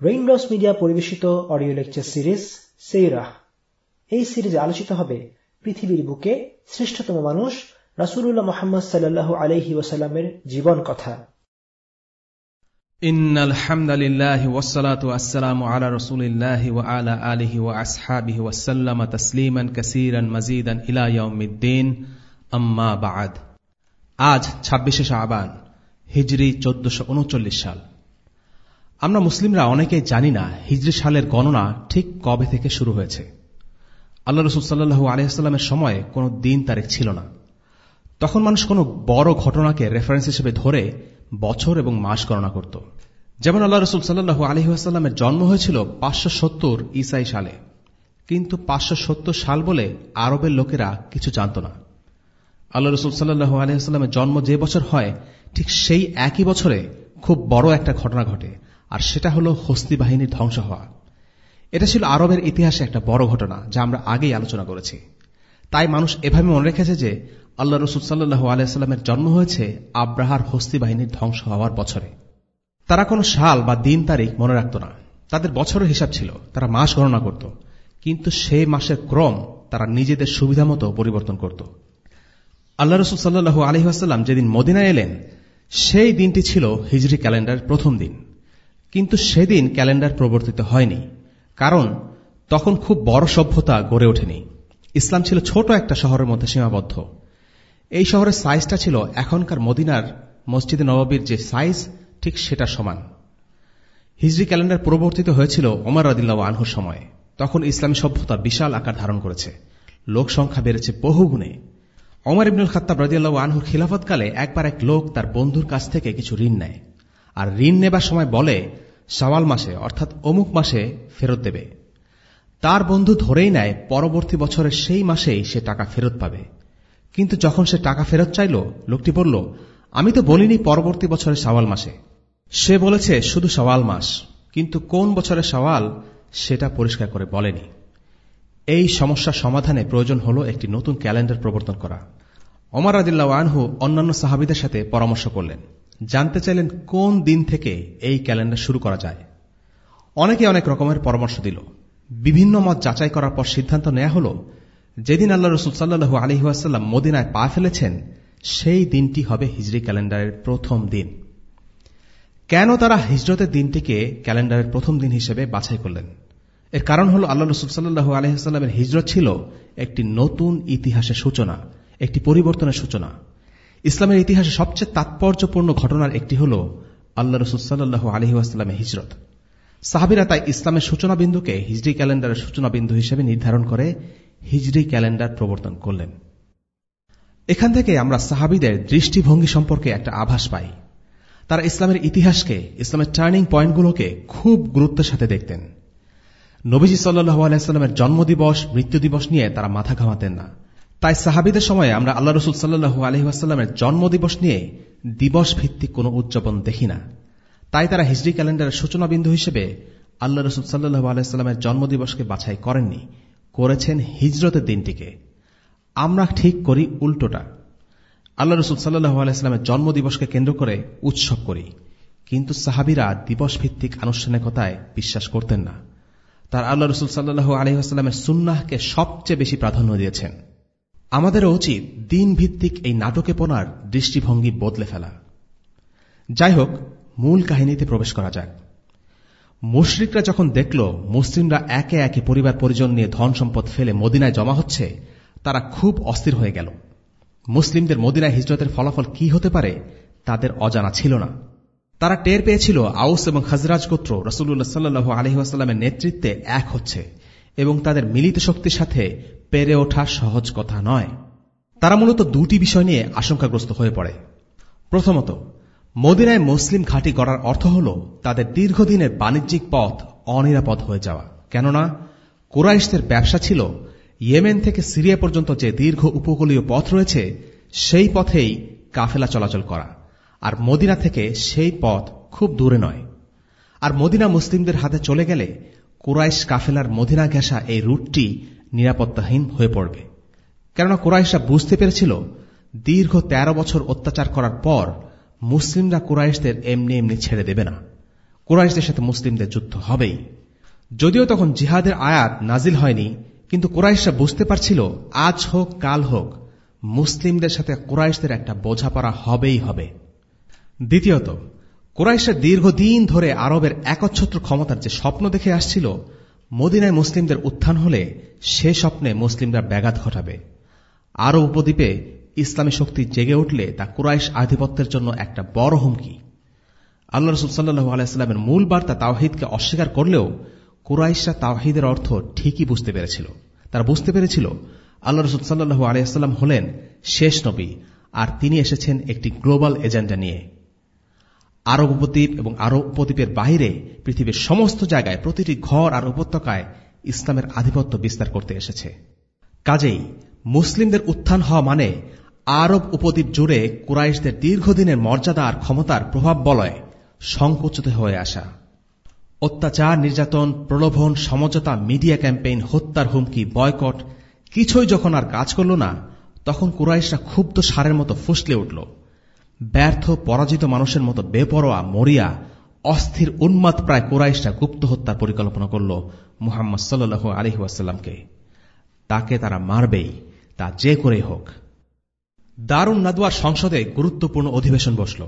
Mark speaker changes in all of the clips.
Speaker 1: Raindrops media পরিবেশিত audio lecture series সেইরাহ এই সিরিজে আলোচিত হবে পৃথিবীর বুকে শ্রেষ্ঠতম মানুষ রাসুলুল্লাহ মোহাম্মদ সাল্লাল্লাহু আলহি ওয়াসাল্লামের জীবন কথা
Speaker 2: إن الحمد لله والصلاة والسلام على رسول الله وعلى آله وأصحابه وسلم تسليما كثيرا مزيدا إلى يوم الدين أما بعد আজ ছাব্বিশে শাহবান হিজরি চোদ্দশো উনচল্লিশ সাল আমরা মুসলিমরা অনেকেই জানি না হিজরি সালের গণনা ঠিক কবে থেকে শুরু হয়েছে। আল্লাহ রসুল সাল্লু আলহিহাস্লামের সময়ে কোনো দিন তারিখ ছিল না। তখন মানুষ কোনো বড় ঘটনাকে রেফারেন্স হিসেবে ধরে বছর এবং মাস গণনা করত। যেমন আল্লাহ রসুল সাল্লু আলহিহাস্লামের জন্ম হয়েছিল পাঁচশো সত্তর ইসাই সালে। কিন্তু পাঁচশো সত্তর সাল বলে আরবের লোকেরা কিছু জানত না। আল্লাহ রসুল সাল্লু আলহিহাস্লামের জন্ম যে বছর হয়, ঠিক সেই একই বছরে খুব বড় একটা ঘটনা ঘটে। আর সেটা হল হস্তি বাহিনীর ধ্বংস হওয়া। এটা ছিল আরবের ইতিহাসে একটা বড় ঘটনা যা আমরা আগেই আলোচনা করেছি। তাই মানুষ এভাবে মনে রেখেছে যে আল্লাহ রসুল সাল্লু আলাইস্লামের জন্ম হয়েছে আব্রাহার হস্তি বাহিনীর ধ্বংস হওয়ার বছরে। তারা কোনো সাল বা দিন তারিখ মনে রাখত না। তাদের বছরের হিসাব ছিল, তারা মাস গণনা করত। কিন্তু সেই মাসের ক্রম তারা নিজেদের সুবিধা মতো পরিবর্তন করত। আল্লাহ রসুল সাল্লু আলহিহাস্লাম যেদিন মদিনা এলেন, সেই দিনটি ছিল হিজরি ক্যালেন্ডারের প্রথম দিন। কিন্তু সেদিন ক্যালেন্ডার প্রবর্তিত হয়নি, কারণ তখন খুব বড় সভ্যতা গড়ে ওঠেনি। ইসলাম ছিল ছোট একটা শহরের মধ্যে সীমাবদ্ধ। এই শহরের সাইজটা ছিল এখনকার মদিনার মসজিদে নবাবির যে সাইজ, ঠিক সেটা সমান। হিজরি ক্যালেন্ডার প্রবর্তিত হয়েছিল ওমর রদিল্লা আনহুর সময়ে। তখন ইসলামী সভ্যতা বিশাল আকার ধারণ করেছে। লোক সংখ্যা বেড়েছে বহুগুণে। অমর ইবনুল খাত্তাব রদিয়াল্লাহ আনহুর খিলাফতকালে একবার এক লোক তার বন্ধুর কাছ থেকে কিছু ঋণ নেয়। আর ঋণ নেবার সময় বলে সওয়াল মাসে, অর্থাৎ অমুক মাসে ফেরত দেবে। তার বন্ধু ধরেই নেয়, পরবর্তী বছরের সেই মাসেই সে টাকা ফেরত পাবে। কিন্তু যখন সে টাকা ফেরত চাইল, লোকটি বলল, আমি তো বলিনি পরবর্তী বছরের সওয়াল মাসে। সে বলেছে, শুধু সওয়াল মাস, কিন্তু কোন বছরের সওয়াল সেটা পরিষ্কার করে বলেনি। এই সমস্যা সমাধানে প্রয়োজন হল একটি নতুন ক্যালেন্ডার প্রবর্তন করা। অমর আদিল্লা আনহু অন্যান্য সাহাবিদের সাথে পরামর্শ করলেন। জানতে চাইলেন কোন দিন থেকে এই ক্যালেন্ডার শুরু করা যায়। অনেকে অনেক রকমের পরামর্শ দিল। বিভিন্ন মত যাচাই করার পর সিদ্ধান্ত নেওয়া হল, যেদিন আল্লাহ রসুল সাল্লু আলহিহাস্লাম মদিনায় পা ফেলেছেন, সেই দিনটি হবে হিজরি ক্যালেন্ডারের প্রথম দিন। কেন তারা হিজরতের দিনটিকে ক্যালেন্ডারের প্রথম দিন হিসেবে বাছাই করলেন? এর কারণ হল আল্লাহ রসুল সাল্লু আলহিহাস্লামের হিজরত ছিল একটি নতুন ইতিহাসের সূচনা, একটি পরিবর্তনের সূচনা। ইসলামের ইতিহাসে সবচেয়ে তাৎপর্যপূর্ণ ঘটনার একটি হল আল্লাহ রসুল সাল্লু আলহিউসলামের হিজরত। সাহাবিরা তাই ইসলামের সূচনা বিন্দুকে হিজড়ি ক্যালেন্ডারের সূচনা বিন্দু হিসেবে নির্ধারণ করে হিজড়ি ক্যালেন্ডার প্রবর্তন করলেন। এখান থেকে আমরা সাহাবিদের দৃষ্টিভঙ্গি সম্পর্কে একটা আভাস পাই। তারা ইসলামের ইতিহাসকে, ইসলামের টার্নিং পয়েন্টগুলোকে খুব গুরুত্বের সাথে দেখতেন। নবীজি সাল্লু আলাইস্লামের জন্মদিবস মৃত্যু দিবস নিয়ে তারা মাথা ঘামাতেন না। তাই সাহাবিদের সময়ে আমরা আল্লাহ রসুল সাল্লু আলহিহাস্লামের জন্মদিবস নিয়ে দিবস ভিত্তিক কোনো উদযাপন দেখি না। তাই তারা হিজড়ি ক্যালেন্ডারের সূচনা বিন্দু হিসেবে আল্লাহ রসুল সাল্লু আলাইস্লামের জন্মদিবসকে বাছাই করেননি, করেছেন হিজরতের দিনটিকে। আমরা ঠিক করি উল্টোটা। আল্লাহ রসুল সাল্লু আলাইস্লামের জন্মদিবসকে কেন্দ্র করে উৎসব করি, কিন্তু সাহাবিরা দিবস ভিত্তিক আনুষ্ঠানিকতায় বিশ্বাস করতেন না। তার আল্লাহ রসুল সাল্লু আলহিহাস্লামের সুন্নাহকে সবচেয়ে বেশি প্রাধান্য দিয়েছেন। আমাদেরও উচিত দিন ভিত্তিক এই নাটকেপনার দৃষ্টিভঙ্গি বদলে ফেলা। যাই হোক, মূল কাহিনীতে প্রবেশ করা যাক। মুশরিকরা যখন দেখল মুসলিমরা একে একে পরিবার পরিজন নিয়ে ধন সম্পদ ফেলে মদিনায় জমা হচ্ছে, তারা খুব অস্থির হয়ে গেল। মুসলিমদের মদিনায় হিজরতের ফলাফল কি হতে পারে, তাদের অজানা ছিল না। তারা টের পেয়েছিল আউস এবং খাজরাজ গোত্র রসুল্লাহ সাল্লু আলহিহাস্লামের নেতৃত্বে এক হচ্ছে এবং তাদের মিলিত শক্তির সাথে পেরে ওঠা সহজ কথা নয়। তারা মূলত দুটি বিষয় নিয়ে আশঙ্কাগ্রস্ত হয়ে পড়ে। প্রথমত, মদিনায় মুসলিম ঘাঁটি গড়ার অর্থ হল তাদের দীর্ঘদিনের বাণিজ্যিক পথ অনিরাপদ হয়ে যাওয়া। কেননা, কোরাইশদের ব্যবসা ছিল ইয়েমেন থেকে সিরিয়া পর্যন্ত যে দীর্ঘ উপকূলীয় পথ রয়েছে, সেই পথেই কাফেলা চলাচল করা। আর মদিনা থেকে সেই পথ খুব দূরে নয়। আর মদিনা মুসলিমদের হাতে চলে গেলে কোরাইশ কাফেলার মদিনা ঘেঁষা এই রুটটি নিরাপত্তাহীন হয়ে পড়বে। কেননা কোরাইশরা বুঝতে পেরেছিল, দীর্ঘ ১৩ বছর অত্যাচার করার পর মুসলিমরা কুরাইশদের এমনি এমনি ছেড়ে দেবে না। কুরাইশদের সাথে মুসলিমদের যুদ্ধ হবেই। যদিও তখন জিহাদের আয়াত নাজিল হয়নি, কিন্তু কুরাইশরা বুঝতে পারছিল, আজ হোক, কাল হোক, মুসলিমদের সাথে কোরাইশদের একটা বোঝাপড়া হবেই হবে। দ্বিতীয়ত, কুরাইশরা দীর্ঘদিন ধরে আরবের একচ্ছত্র ক্ষমতার যে স্বপ্ন দেখে আসছিল মদিনায় মুসলিমদের উত্থান হলে সে স্বপ্নে মুসলিমরা ব্যাঘাত ঘটাবে। আরব উপদ্বীপে ইসলামী শক্তি জেগে উঠলে তা কুরাইশ আধিপত্যের জন্য একটা বড় হুমকি। আল্লাহ রসুল সাল্লু আলাইস্লামের মূল বার্তা তাওহিদকে অস্বীকার করলেও কুরাইশরা তাওহিদের অর্থ ঠিকই বুঝতে পেরেছিল। তারা বুঝতে পেরেছিল আল্লাহ রসুল সাল্লু আলাইস্লাম হলেন শেষ নবী আর তিনি এসেছেন একটি গ্লোবাল এজেন্ডা নিয়ে। আরব উপদ্বীপ এবং আরব উপদ্বীপের বাহিরে পৃথিবীর সমস্ত জায়গায় প্রতিটি ঘর আর উপত্যকায় ইসলামের আধিপত্য বিস্তার করতে এসেছে। কাজেই মুসলিমদের উত্থান হওয়া মানে আরব উপদ্বীপ জুড়ে কুরাইশদের দীর্ঘদিনের মর্যাদা আর ক্ষমতার প্রভাব বলয় সংকুচিত হয়ে আসা। অত্যাচার, নির্যাতন, প্রলোভন, সমঝোতা, মিডিয়া ক্যাম্পেইন, হত্যার হুমকি, বয়কট কিছুই যখন আর কাজ করল না, তখন কুরাইশরা ক্ষুব্ধ সারের মতো ফুসলে উঠল। ব্যর্থ, পরাজিত মানুষের মতো বেপরোয়া, মরিয়া, অস্থির উন্মাদ প্রায় কুরাইশরা গুপ্ত হত্যার পরিকল্পনা করল মুহাম্মদ সাল্লু আলহিউসাল্লামকে তাকে তারা মারবেই, তা যে করেই হোক। দারুণ নাদুয়ার সংসদে গুরুত্বপূর্ণ অধিবেশন বসল।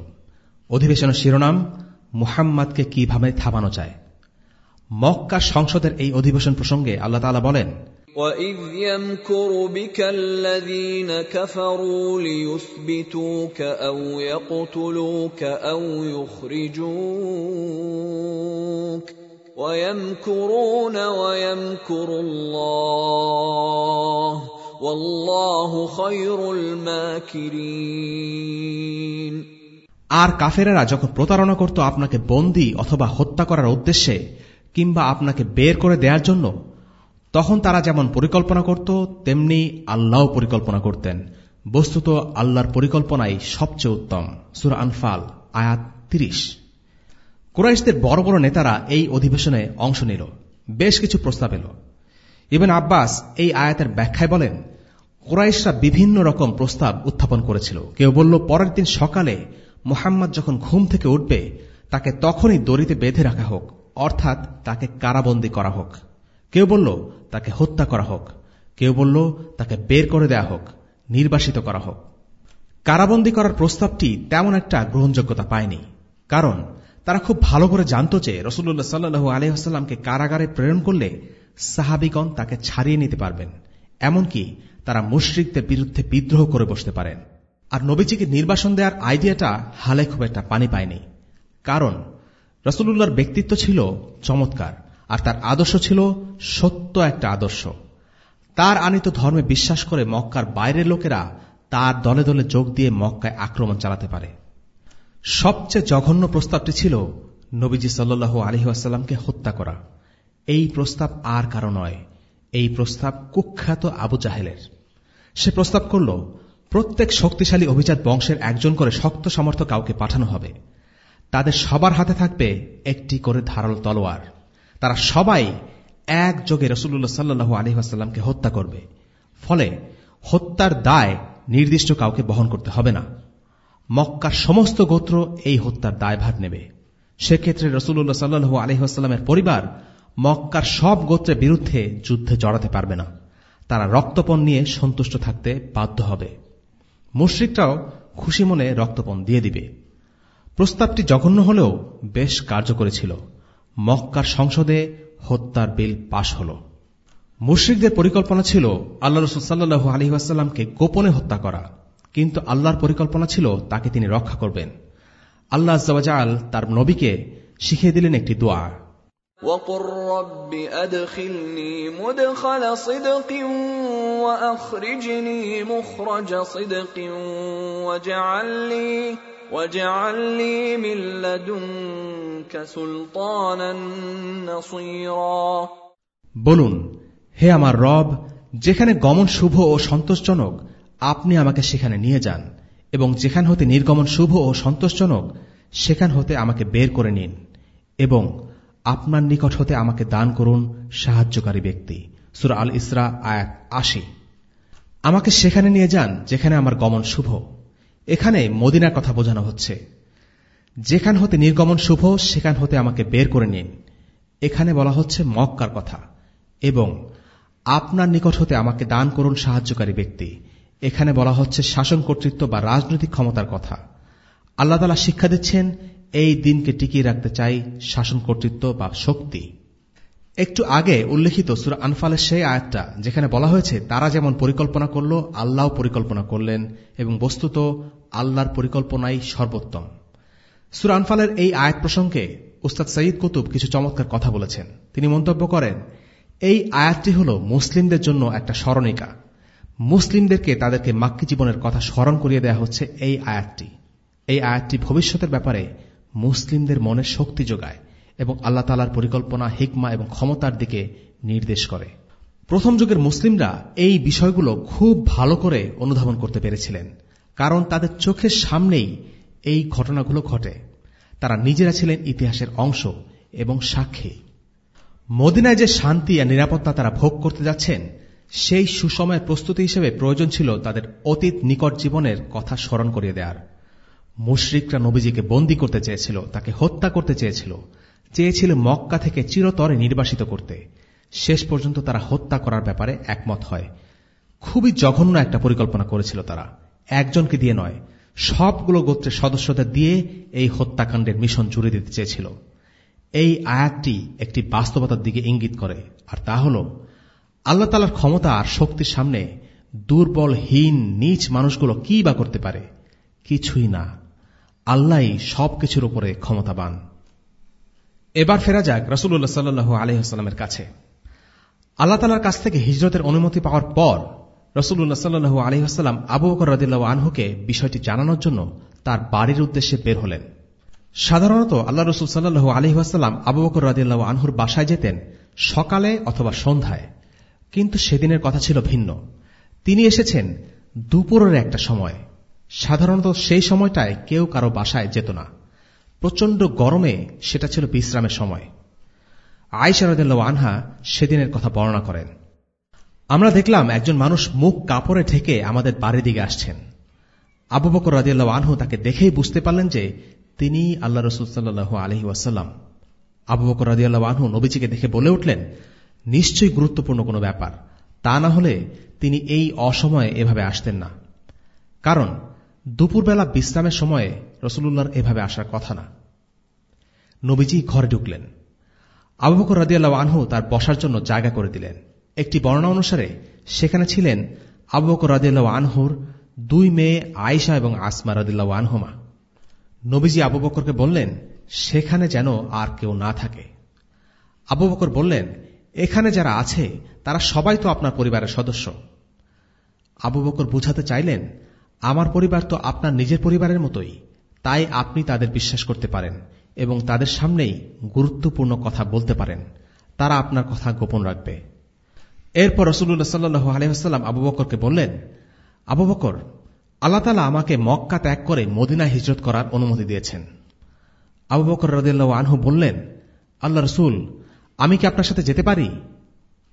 Speaker 2: অধিবেশনের শিরোনাম, মুহাম্মাদকে কীভাবে থামানো যায়? মক্কা সংসদের এই অধিবেশন প্রসঙ্গে আল্লাহ তালা বলেন
Speaker 3: وَإِذْ يَمْكُرُ بِكَ الَّذِينَ كَفَرُوا لِيُثْبِتُوكَ أَوْ يَقْتُلُوكَ أَوْ يُخْرِجُوكَ وَيَمْكُرُونَ وَيَمْكُرُ اللَّهُ وَاللَّهُ خَيْرُ الْمَاكِرِينَ
Speaker 2: আর কাফেরেরা যখন প্রতারণা করত আপনাকে বন্দী অথবা হত্যা করার উদ্দেশ্যে কিংবা আপনাকে বের করে দেওয়ার জন্য তখন তারা যেমন পরিকল্পনা করত, তেমনি আল্লাহ পরিকল্পনা করতেন। বস্তুত আল্লাহর পরিকল্পনাই সবচেয়ে উত্তম। সুরা আনফাল, আয়াত তিরিশ। কুরাইশদের বড় বড় নেতারা এই অধিবেশনে অংশ নিল। বেশ কিছু প্রস্তাব এল। ইবেন আব্বাস এই আয়াতের ব্যাখ্যায় বলেন, কুরাইশরা বিভিন্ন রকম প্রস্তাব উত্থাপন করেছিল। কেউ বলল, পরের দিন সকালে মোহাম্মদ যখন ঘুম থেকে উঠবে, তাকে তখনই দড়িতে বেঁধে রাখা হোক, অর্থাৎ তাকে কারাবন্দী করা হোক। কেউ বলল, তাকে হত্যা করা হোক। কেউ বলল, তাকে বের করে দেয়া হোক, নির্বাসিত করা হোক। কারাবন্দী করার প্রস্তাবটি তেমন একটা গ্রহণযোগ্যতা পায়নি। কারণ, তারা খুব ভালো করে জানত যে রসুল্লাহ সাল্লু আলহামকে কারাগারে প্রেরণ করলে সাহাবিগণ তাকে ছাড়িয়ে নিতে পারবেন, এমনকি তারা মুশ্রিকদের বিরুদ্ধে বিদ্রোহ করে বসতে পারেন। আর নবীজিকে নির্বাসন দেওয়ার আইডিয়াটা হালে খুব একটা পানি পায়নি। কারণ রসুল্লাহর ব্যক্তিত্ব ছিল চমৎকার। আর তার আদর্শ ছিল সত্য একটা আদর্শ। তার আনিত ধর্মে বিশ্বাস করে মক্কার বাইরের লোকেরা তার দলে দলে যোগ দিয়ে মক্কায় আক্রমণ চালাতে পারে। সবচেয়ে জঘন্য প্রস্তাবটি ছিল নবীজি সাল্লু আলহিহাস্লামকে হত্যা করা। এই প্রস্তাব আর কারও নয়, এই প্রস্তাব কুখ্যাত আবু জাহেলের। সে প্রস্তাব করল, প্রত্যেক শক্তিশালী অভিজাত বংশের একজন করে শক্ত সমর্থ কাউকে পাঠানো হবে। তাদের সবার হাতে থাকবে একটি করে ধারাল তলোয়ার। তারা সবাই একযোগে রসুল্লাহ সাল্লু আলহিহাস্লামকে হত্যা করবে। ফলে হত্যার দায় নির্দিষ্ট কাউকে বহন করতে হবে না। মক্কার সমস্ত গোত্র এই হত্যার দায়ভার নেবে। সেক্ষেত্রে রসুল্লাহ সাল্লু আলহিহাস্লামের পরিবার মক্কার সব গোত্রের বিরুদ্ধে যুদ্ধে জড়াতে পারবে না। তারা রক্তপণ নিয়ে সন্তুষ্ট থাকতে বাধ্য হবে। মুশ্রিকটাও খুশি মনে রক্তপণ দিয়ে দিবে। প্রস্তাবটি জঘন্য হলেও বেশ কার্যকরী ছিল। মক্কার সংসদে হত্যার বিল পাশ হল মুশ্রিকদের পরিকল্পনা ছিল আল্লাহ রসুলসাল্লু আলহিহাস্লামকে গোপনে হত্যা করা কিন্তু আল্লাহর পরিকল্পনা ছিল তাকে তিনি রক্ষা করবেন আল্লাহ জওয়াজাল তার নবীকে শিখিয়ে দিলেন একটি দোয়া
Speaker 3: وقل رب أدخلني مدخل صدق وأخرجني مخرج صدق واجعل لي واجعل لي من لدنك سلطانا نصيرا
Speaker 2: বলুন হে আমার রব যেখানে গমন শুভ ও সন্তোষজনক আপনি আমাকে সেখানে নিয়ে যান এবং যেখান হতে নির্গমন শুভ ও সন্তোষজনক সেখান হতে আমাকে বের করে নিন এবং আপনার নিকট হতে আমাকে দান করুন সাহায্যকারী ব্যক্তি সুরা আল ইসরা আয়াত আশি আমাকে সেখানে নিয়ে যান যেখানে আমার গমন শুভ এখানে মদিনার কথা বোঝানো হচ্ছে। যেখান হতে নির্গমন শুভ, সেখান হতে আমাকে বের করে নিন। এখানে বলা হচ্ছে মক্কার কথা। এবং আপনার নিকট হতে আমাকে দান করুন সাহায্যকারী ব্যক্তি। এখানে বলা হচ্ছে শাসন কর্তৃত্ব বা রাজনৈতিক ক্ষমতার কথা। আল্লাহ তালা শিক্ষা দিচ্ছেন, এই দিনকে টিকিয়ে রাখতে চাই শাসন কর্তৃত্ব বা শক্তি। একটু আগে উল্লেখিত সুরা আনফালের সেই আয়াতটা, যেখানে বলা হয়েছে, তারা যেমন পরিকল্পনা করল আল্লাহ পরিকল্পনা করলেন, এবং বস্তুত আল্লাহর পরিকল্পনাই সর্বোত্তম। সুরা আনফালের এই আয়াত প্রসঙ্গে উস্তাদ সঈদ কুতুব কিছু চমৎকার কথা বলেছেন। তিনি মন্তব্য করেন, এই আয়াতটি হল মুসলিমদের জন্য একটা স্মরণিকা। মুসলিমদেরকে তাদেরকে মাক্কি জীবনের কথা স্মরণ করিয়ে দেয়া হচ্ছে এই আয়াতটি। এই আয়াতটি ভবিষ্যতের ব্যাপারে মুসলিমদের মনে শক্তি যোগায়। এবং আল্লাহ তালার পরিকল্পনা, হিকমা এবং ক্ষমতার দিকে নির্দেশ করে। প্রথম যুগের মুসলিমরা এই বিষয়গুলো খুব ভালো করে অনুধাবন করতে পেরেছিলেন, কারণ তাদের চোখের সামনেই এই ঘটনাগুলো ঘটে। তারা নিজেরা ছিলেন ইতিহাসের অংশ এবং সাক্ষী। মদিনায় যে শান্তি আর নিরাপত্তা তারা ভোগ করতে যাচ্ছেন, সেই সুসময়ের প্রস্তুতি হিসেবে প্রয়োজন ছিল তাদের অতীত নিকট জীবনের কথা স্মরণ করিয়ে দেওয়ার মুশরিকরা নবীজিকে বন্দী করতে চেয়েছিল, তাকে হত্যা করতে চেয়েছিল। চেয়েছিল মক্কা থেকে চিরতরে নির্বাসিত করতে। শেষ পর্যন্ত তারা হত্যা করার ব্যাপারে একমত হয়। খুবই জঘন্য একটা পরিকল্পনা করেছিল তারা। একজনকে দিয়ে নয়, সবগুলো গোত্রের সদস্যদের দিয়ে এই হত্যাকাণ্ডের মিশন জুড়ে দিতে চেয়েছিল। এই আয়াতটি একটি বাস্তবতার দিকে ইঙ্গিত করে, আর তা হল, আল্লাহ তালার ক্ষমতা আর শক্তির সামনে দুর্বল হীন নিচ মানুষগুলো কি বা করতে পারে? কিছুই না। আল্লাহ সবকিছুর উপরে ক্ষমতাবান। এবার ফেরা যাক রসুল্লাহ সাল্লু আলহিহাস্লামের কাছে। আল্লাহ তালার কাছ থেকে হিজরতের অনুমতি পাওয়ার পর রসুল্লাহ সাল্লু আলহিহাস্লাম আবু বকর রদিল্লা আনহুকে বিষয়টি জানানোর জন্য তার বাড়ির উদ্দেশ্যে বের হলেন। সাধারণত আল্লাহ রসুল সাল্লু আলহিহাস্লাম আবু বকর রদিল্লা আনহুর বাসায় যেতেন সকালে অথবা সন্ধ্যায়। কিন্তু সেদিনের কথা ছিল ভিন্ন। তিনি এসেছেন দুপুরের একটা সময়। সাধারণত সেই সময়টায় কেউ কারও বাসায় যেত না। প্রচণ্ড গরমে সেটা ছিল বিশ্রামের সময়। আয়সারদুল্লাহ আনহা সেদিনের কথা বর্ণনা করেন। আমরা দেখলাম একজন মানুষ মুখ কাপড়ে ঢেকে আমাদের বাড়ির দিকে আসছেন। আবু বকর রাজিয়াল্লাহ আনহু তাকে দেখেই বুঝতে পারলেন যে তিনি আল্লাহ রসুল সাল্লু আলহি ওয়াসাল্লাম। আবু বকর রাজিয়াল্লাহ আনহু নবীজিকে দেখে বলে উঠলেন, নিশ্চয়ই গুরুত্বপূর্ণ কোনো ব্যাপার। তা না হলে তিনি এই অসময়ে এভাবে আসতেন না। কারণ দুপুরবেলা বিশ্রামের সময়ে রসুল্লাহর এভাবে আসার কথা না। নবীজি ঘরে ঢুকলেন। আবু বকর রাদিয়াল্লাহ আনহু তার বসার জন্য জায়গা করে দিলেন। একটি বর্ণনা অনুসারে সেখানে ছিলেন আবু বকর রাদিয়াল্লাহ আনহুর দুই মেয়ে আয়েশা এবং আসমা রাদিল্লাহ আনহুমা। নবীজি আবু বকরকে বললেন, সেখানে যেন আর কেউ না থাকে। আবু বকর বললেন, এখানে যারা আছে, তারা সবাই তো আপনার পরিবারের সদস্য। আবু বকর বুঝাতে চাইলেন, আমার পরিবার তো আপনার নিজের পরিবারের মতোই। তাই আপনি তাদের বিশ্বাস করতে পারেন এবং তাদের সামনেই গুরুত্বপূর্ণ কথা বলতে পারেন। তারা আপনার কথা গোপন রাখবে। এরপর রসুল্লাহ সাল্লু আলহাম আবু বকরকে বললেন, আবু বকর, আল্লাহ তালা আমাকে মক্কা ত্যাগ করে মদিনা হিজরত করার অনুমতি দিয়েছেন। আবু বকর রদিল্লা আনহু বললেন, আল্লাহ রসুল, আমি কি আপনার সাথে যেতে পারি?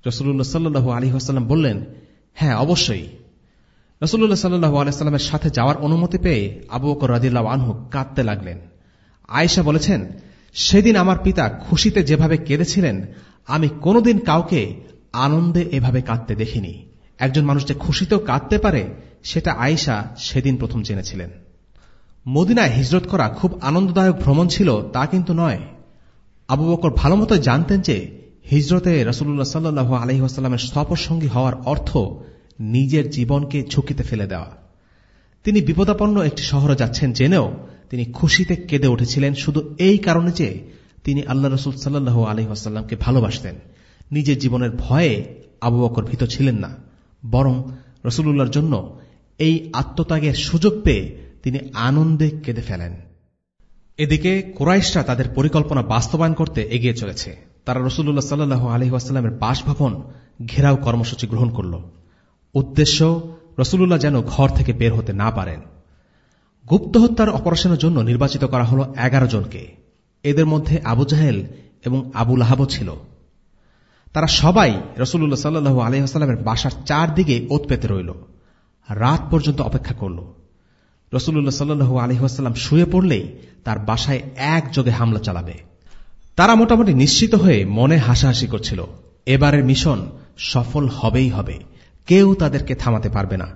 Speaker 2: রসুল্লাহ সাল্লু আলী আসাল্লাম বললেন হ্যাঁ অবশ্যই। রসুল্লাহ সাল্লু আলাইস্লামের সাথে যাওয়ার অনুমতি পেয়ে আবু বকর রাদিল্লা আনহু কাঁদতে লাগলেন। আয়েশা বলেছেন, সেদিন আমার পিতা খুশিতে যেভাবে কেঁদেছিলেন, আমি কোনোদিন কাউকে আনন্দে এভাবে কাঁদতে দেখিনি। একজন মানুষ যে খুশিতেও কাঁদতে পারে, সেটা আয়েশা সেদিন প্রথম জেনেছিলেন। মদিনায় হিজরত করা খুব আনন্দদায়ক ভ্রমণ ছিল, তা কিন্তু নয়। আবু বকর ভালোমতো জানতেন যে হিজরতে রসুল্লাহ সাল্লু আলহিহাস্লামের সফরসঙ্গী হওয়ার অর্থ নিজের জীবনকে ঝুঁকিতে ফেলে দেওয়া। তিনি বিপদাপন্ন একটি শহরে যাচ্ছেন জেনেও তিনি খুশিতে কেঁদে উঠেছিলেন শুধু এই কারণে যে তিনি আল্লাহ রসুল সাল্লু আলহিহাস্লামকে ভালোবাসতেন। নিজের জীবনের ভয়ে আবু বকর ভীত ছিলেন না, বরং রসুল্লাহর জন্য এই আত্মত্যাগের সুযোগ পেয়ে তিনি আনন্দে কেঁদে ফেলেন। এদিকে কোরাইশরা তাদের পরিকল্পনা বাস্তবায়ন করতে এগিয়ে চলেছে। তারা রসুল্লাহ সাল্লু আলহিহাস্লামের বাসভবন ঘেরাও কর্মসূচি গ্রহণ করল। উদ্দেশ্য রসুল্লাহ যেন ঘর থেকে বের হতে না পারেন। গুপ্ত হত্যার অপারেশনের জন্য নির্বাচিত করা হল এগারো জনকে। এদের মধ্যে আবু জাহেল এবং আবু লাহাবও ছিল। তারা সবাই রসুল্লাহ সাল্লু আলহিহাস্লামের বাসার চারদিকে ওত পেতে রইল। রাত পর্যন্ত অপেক্ষা করল। রসুল্লাহ সাল্লু আলহিহাস্লাম শুয়ে পড়লেই তার বাসায় একযোগে হামলা চালাবে। তারা মোটামুটি নিশ্চিত হয়ে মনে হাসাহাসি করছিল, এবারের মিশন সফল হবেই হবে। কেউ তাদেরকে থামাতে পারবে না।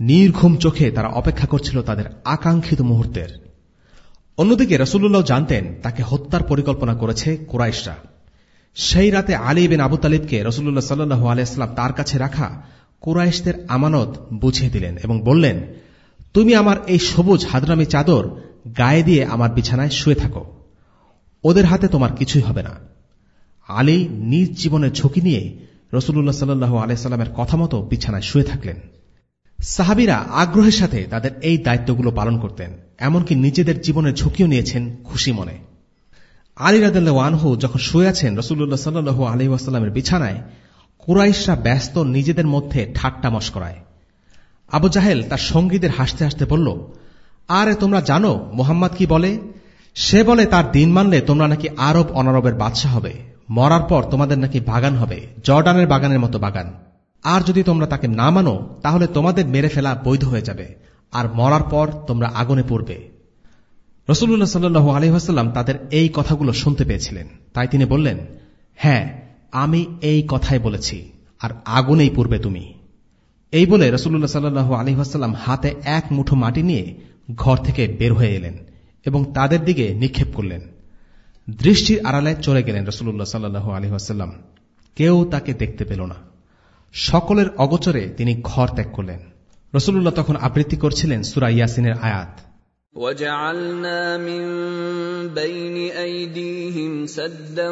Speaker 2: নির্ঘুম চোখে তারা অপেক্ষা করছিল তাদের আকাঙ্ক্ষিত মুহূর্তের। অন্যদিকে রসুল্লাহ জানতেন, তাকে হত্যার পরিকল্পনা করেছে কুরাইশরা। সেই রাতে আলী বিন আবু তালিবকে রসুল্লাহ সাল্লু আলিয়াস্লাম তার কাছে রাখা কুরাইশদের আমানত বুঝিয়ে দিলেন এবং বললেন, তুমি আমার এই সবুজ হাদরামি চাদর গায়ে দিয়ে আমার বিছানায় শুয়ে থাকো। ওদের হাতে তোমার কিছুই হবে না। আলী নিজ জীবনের ঝুঁকি নিয়ে রসুল্লাহ সাল্লু আলাইস্লামের কথা মতো বিছানায় শুয়ে থাকলেন। সাহাবিরা আগ্রহের সাথে তাদের এই দায়িত্বগুলো পালন করতেন, এমনকি নিজেদের জীবনের ঝুঁকিও নিয়েছেন খুশি মনে। আলী রাদু যখন শুয়ে আছেন রসুল্লাহ সাল্লু আলি ওয়াসাল্লামের বিছানায়, কুরাইশরা ব্যস্ত নিজেদের মধ্যে ঠাট্টা মস্করায়। আবু জাহেল তার সঙ্গীদের হাসতে হাসতে বলল, আরে, তোমরা জানো মোহাম্মদ কি বলে? সে বলে তার দিন মানলে তোমরা নাকি আরব অনারবের বাদশাহ হবে। মরার পর তোমাদের নাকি বাগান হবে, জর্ডানের বাগানের মতো বাগান। আর যদি তোমরা তাকে না মানো, তাহলে তোমাদের মেরে ফেলা বৈধ হয়ে যাবে, আর মরার পর তোমরা আগুনে পড়বে। রসুল্লাহ সাল্লু আলহিহাস্লাম তাদের এই কথাগুলো শুনতে পেয়েছিলেন। তাই তিনি বললেন হ্যাঁ আমি এই কথাই বলেছি, আর আগুনেই পূর্বে তুমি। এই বলে রসুল্লাহ সাল্লু আলহিহাস্লাম হাতে এক মুঠো মাটি নিয়ে ঘর থেকে বের হয়ে এলেন এবং তাদের দিকে নিক্ষেপ করলেন। দৃষ্টির আড়ালে চলে গেলেন রসুল্লাহ সাল্লু আলহিহাস্লাম কেউ তাকে দেখতে পেল না সকলের অগোচরে তিনি ঘর ত্যাগ করলেন রসুল্লাহ তখন আবৃত্তি করছিলেন সুরা ইয়াসিনের আয়াত
Speaker 3: وجعلنا من بين ايديهم سدا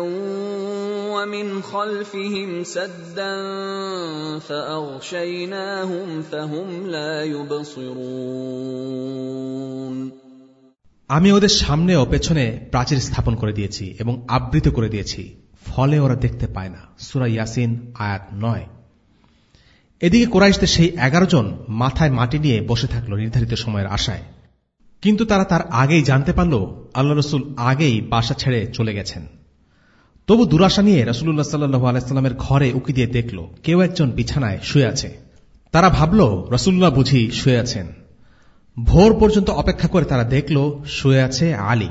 Speaker 3: ومن خلفهم سدا فاغشيناهم فهم لا يبصرون
Speaker 2: আমি ওদের সামনে ও পেছনে প্রাচীর স্থাপন করে দিয়েছি এবং আবৃত করে দিয়েছি। ফলে ওরা দেখতে পায় না। সুরা ইয়াসিন, আয়াত নয়। এদিকে কোরাইশদের সেই এগারো জন মাথায় মাটি নিয়ে বসে থাকল নির্ধারিত সময়ের আশায়। কিন্তু তারা তার আগেই জানতে পারল, আল্লাহ রসুল আগেই বাসা ছেড়ে চলে গেছেন। তবু দুরাশা নিয়ে রসুল্লাহ সাল্লু আলাইস্লামের ঘরে উকি দিয়ে দেখল, কেউ একজন বিছানায় শুয়ে আছে। তারা ভাবল রসুল্লাহ বুঝি শুয়ে আছেন। ভোর পর্যন্ত অপেক্ষা করে তারা দেখল শুয়ে আছে আলী।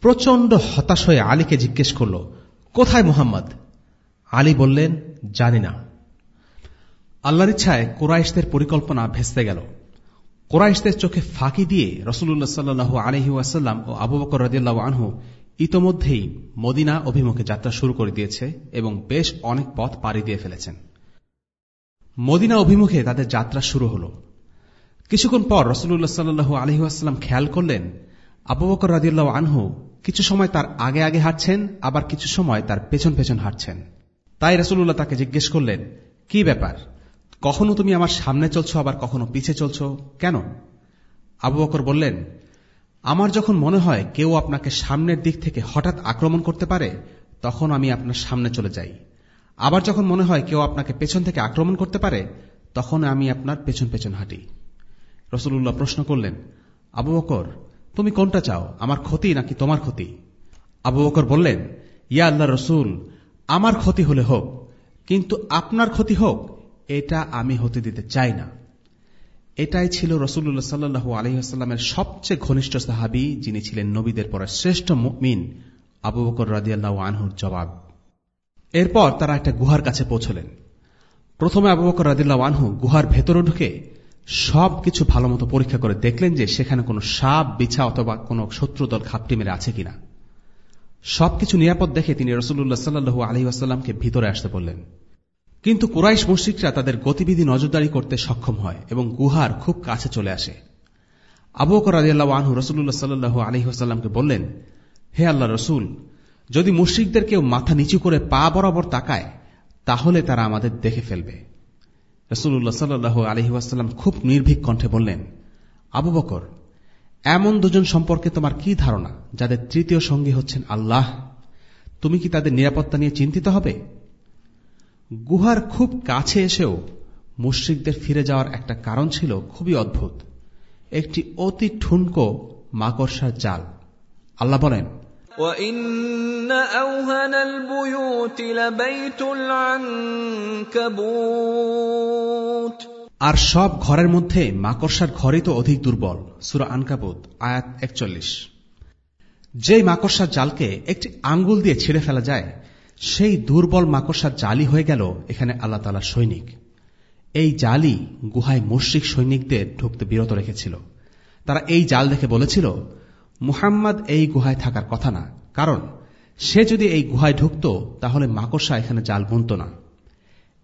Speaker 2: প্রচণ্ড হতাশ হয়ে আলীকে জিজ্ঞেস করল, কোথায় মোহাম্মদ? আলী বললেন, জানি না। আল্লাহর ইচ্ছায় কোরাইশদের পরিকল্পনা ভেস্তে গেল। কোরাইশদের চোখে ফাঁকি দিয়ে রসুল্লাহ সাল্লু আলহি ওয়াসাল্লাম ও আবু বকর রদিয়াল্লাহ আনহু ইতোমধ্যেই মদিনা অভিমুখে যাত্রা শুরু করে দিয়েছে এবং বেশ অনেক পথ পাড়ি দিয়ে ফেলেছেন। মদিনা অভিমুখে তাদের যাত্রা শুরু হল। কিছুক্ষণ পর রসুল্লাহ সাল্লু আলহিহাস্লাম খেয়াল করলেন, আবু বকর রাজিউল্লাহ আনহু কিছু সময় তার আগে আগে হাঁটছেন, আবার কিছু সময় তার পেছন পেছন হাঁটছেন। তাই রসুল্লাহ তাকে জিজ্ঞেস করলেন, কি ব্যাপার? কখনো তুমি আমার সামনে চলছ, আবার কখনো পিছে চলছ? কেন? আবু বকর বললেন, আমার যখন মনে হয় কেউ আপনাকে সামনের দিক থেকে হঠাৎ আক্রমণ করতে পারে, তখন আমি আপনার সামনে চলে যাই। আবার যখন মনে হয় কেউ আপনাকে পেছন থেকে আক্রমণ করতে পারে, তখন আমি আপনার পেছন পেছন হাঁটি। রসুল্লাহ প্রশ্ন করলেন, আবু বকর, তুমি কোনটা চাও, আমার ক্ষতি নাকি তোমার ক্ষতি? আবু বকর বললেন, ইয়া আল্লাহ রসুল, আমার ক্ষতি হলে হোক, কিন্তু আপনার ক্ষতি হোক, এটা আমি হতে দিতে চাই না। এটাই ছিল রসুল্লাহ সাল্লু আলহিহাস্লামের সবচেয়ে ঘনিষ্ঠ সাহাবি, যিনি ছিলেন নবীদের পরে শ্রেষ্ঠ মুমিন, আবু বকর রাজিয়াল্লাহ আনহুর জবাব। এরপর তারা একটা গুহার কাছে পৌঁছলেন। প্রথমে আবু বকর রাদিল্লাহ আনহু গুহার ভেতরে ঢুকে সব কিছু ভালো মতো পরীক্ষা করে দেখলেন যে সেখানে কোনো সাপ, বিছা অথবা কোনো শত্রুদল খাপটি মেরে আছে কিনা। সবকিছু নিরাপদ দেখে তিনি রসুল্লাহ সাল্লু আলহিহাস্লামকে ভিতরে আসতে বললেন। কিন্তু কুরাইশ মুশ্রিকরা তাদের গতিবিধি নজরদারি করতে সক্ষম হয় এবং গুহার খুব কাছে চলে আসে। আবু বকর আলিয়াল্লাহ আনহু রসুল্লাহ সাল্লু আলহিহাস্লামকে বললেন, হে আল্লাহ রসুল, যদি মুশ্রিকদের কেউ মাথা নিচু করে পা বরাবর তাকায়, তাহলে তারা আমাদের দেখে ফেলবে। রসুল্লাহ সাল্লু আলহিহাস্লাম খুব নির্ভীক কণ্ঠে বললেন, আবু বকর, এমন দুজন সম্পর্কে তোমার কি ধারণা যাদের তৃতীয় সঙ্গী হচ্ছেন আল্লাহ? তুমি কি তাদের নিরাপত্তা নিয়ে চিন্তিত হবে? গুহার খুব কাছে এসেও মুশ্রিকদের ফিরে যাওয়ার একটা কারণ ছিল খুবই অদ্ভুত। একটি অতি ঠুনকো মাকড়সার জাল। আল্লাহ বলেন
Speaker 3: وَإِنَّ أَوْهَنَ الْبُيُوتِ لَبَيْتُ الْعَنكَبُوتِ
Speaker 2: আর সব ঘরের মধ্যে মাকড়সার ঘরই তো অধিক দুর্বল সুরা আনকাবুত আয়াত একচল্লিশ যেই মাকড়সার জালকে একটি আঙ্গুল দিয়ে ছিঁড়ে ফেলা যায় সেই দুর্বল মাকড়সার জালি হয়ে গেল এখানে আল্লাহ তালা সৈনিক এই জালি গুহায় মুশ্রিক সৈনিকদের ঢুকতে বিরত রেখেছিল তারা এই জাল দেখে বলেছিল মুহাম্মদ এই গুহায় থাকার কথা না। কারণ, সে যদি এই গুহায় ঢুকত, তাহলে মাকড়সা এখানে জাল বুনত না।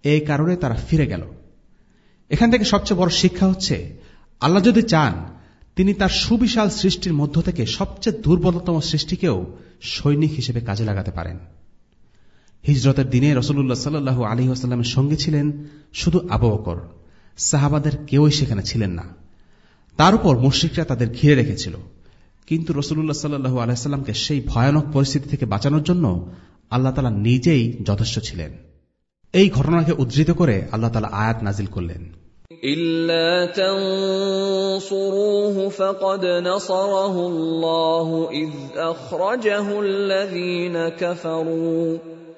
Speaker 2: এই কারণে তারা ফিরে গেল। এখান থেকে সবচেয়ে বড় শিক্ষা হচ্ছে, আল্লাহ যদি চান, তিনি তার সুবিশাল সৃষ্টির মধ্য থেকে সবচেয়ে দুর্বলতম সৃষ্টিকেও সৈনিক হিসেবে কাজে লাগাতে পারেন। হিজরতের দিনে রসুল্লাহ সাল্লু আলী আসাল্লামের সঙ্গে ছিলেন শুধু আবু সাহাবাদের কেউই সেখানে ছিলেন না। তার উপর মুশ্রিকরা তাদের ঘিরে রেখেছিল। কিন্তু রসুল্লাহ সাল্লু আলাইস্লামকে সেই ভয়ানক পরিস্থিতি থেকে বাঁচানোর জন্য আল্লাহ তালা নিজেই যথেষ্ট ছিলেন এই ঘটনাকে উদ্ধৃত করে আল্লাহ তালা আয়াত নাজিল করলেন
Speaker 3: إلا تنصروه فقد نصره الله إذ أخرجه الذين كفروا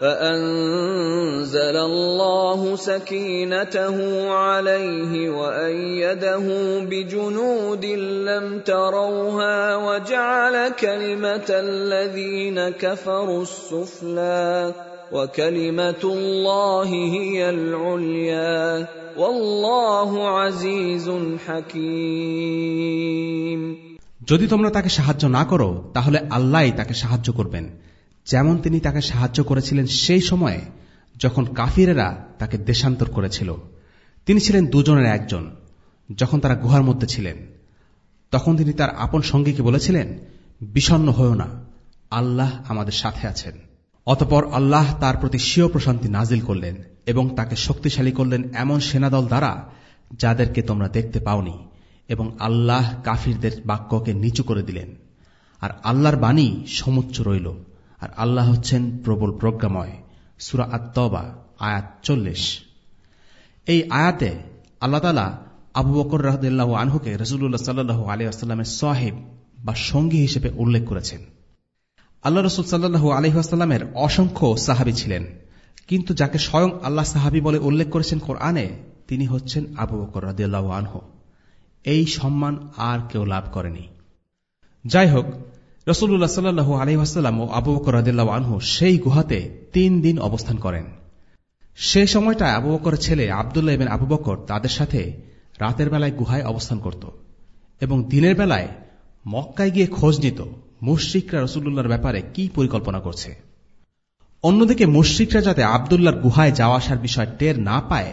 Speaker 3: فأنزل الله سكينته عليه وأيده بجنود لم تروها وجعل كلمة الذين كفروا السفلى وكلمة الله هي العليا والله عزيز حكيم
Speaker 2: যদি তোমরা তাকে সাহায্য না করো তাহলে আল্লাহ তাকে সাহায্য করবেন যেমন তিনি তাকে সাহায্য করেছিলেন সেই সময়ে যখন কাফিরেরা তাকে দেশান্তর করেছিল। তিনি ছিলেন দুজনের একজন। যখন তারা গুহার মধ্যে ছিলেন, তখন তিনি তার আপন সঙ্গীকে বলেছিলেন বিষণ্ন হয়েও না, আল্লাহ আমাদের সাথে আছেন। অতপর আল্লাহ তার প্রতি স্বীয় প্রশান্তি নাজিল করলেন এবং তাকে শক্তিশালী করলেন এমন সেনাদল দ্বারা যাদেরকে তোমরা দেখতে পাওনি এবং আল্লাহ কাফিরদের বাক্যকে নিচু করে দিলেন। আর আল্লাহর বাণী সমুচ্চ রইল। আর আল্লাহ হচ্ছেন প্রবল প্রজ্ঞাময়। সুরা আত্মবা আয়াত চল্লিশ। এই আয়াতে আল্লাহ তালা আবু বকর রাহদুল্লাহ আনহুকে রসুল্লাহ সাল্লু আলী আসাল্লামের সাহেব বা সঙ্গী হিসেবে উল্লেখ করেছেন। আল্লাহ রসুল সাল্লু আলহিহাস্লামের অসংখ্য সাহাবি ছিলেন, কিন্তু যাকে স্বয়ং আল্লাহ সাহাবি বলে উল্লেখ করেছেন কোরআনে, তিনি হচ্ছেন আবু বকর রাদিয়াল্লাহ আনহু। এই সম্মান আর কেউ লাভ করেনি। যাই হোক রসুল্লাহ সাল্লু আলহিহাস্লাম ও আবু বকর রাদিল্লাহ আনহু সেই গুহাতে তিন দিন অবস্থান করেন। সে সময়টায় আবু বকর ছেলে আবদুল্লাহ এবং আবু বকর তাদের সাথে রাতের বেলায় গুহায় অবস্থান করত এবং দিনের বেলায় মক্কায় গিয়ে খোঁজ নিত মুশ্রিকরা রসুল্লাহর ব্যাপারে কি পরিকল্পনা করছে। অন্যদিকে মুশ্রিকরা যাতে আবদুল্লার গুহায় যাওয়া আসার বিষয় টের না পায়,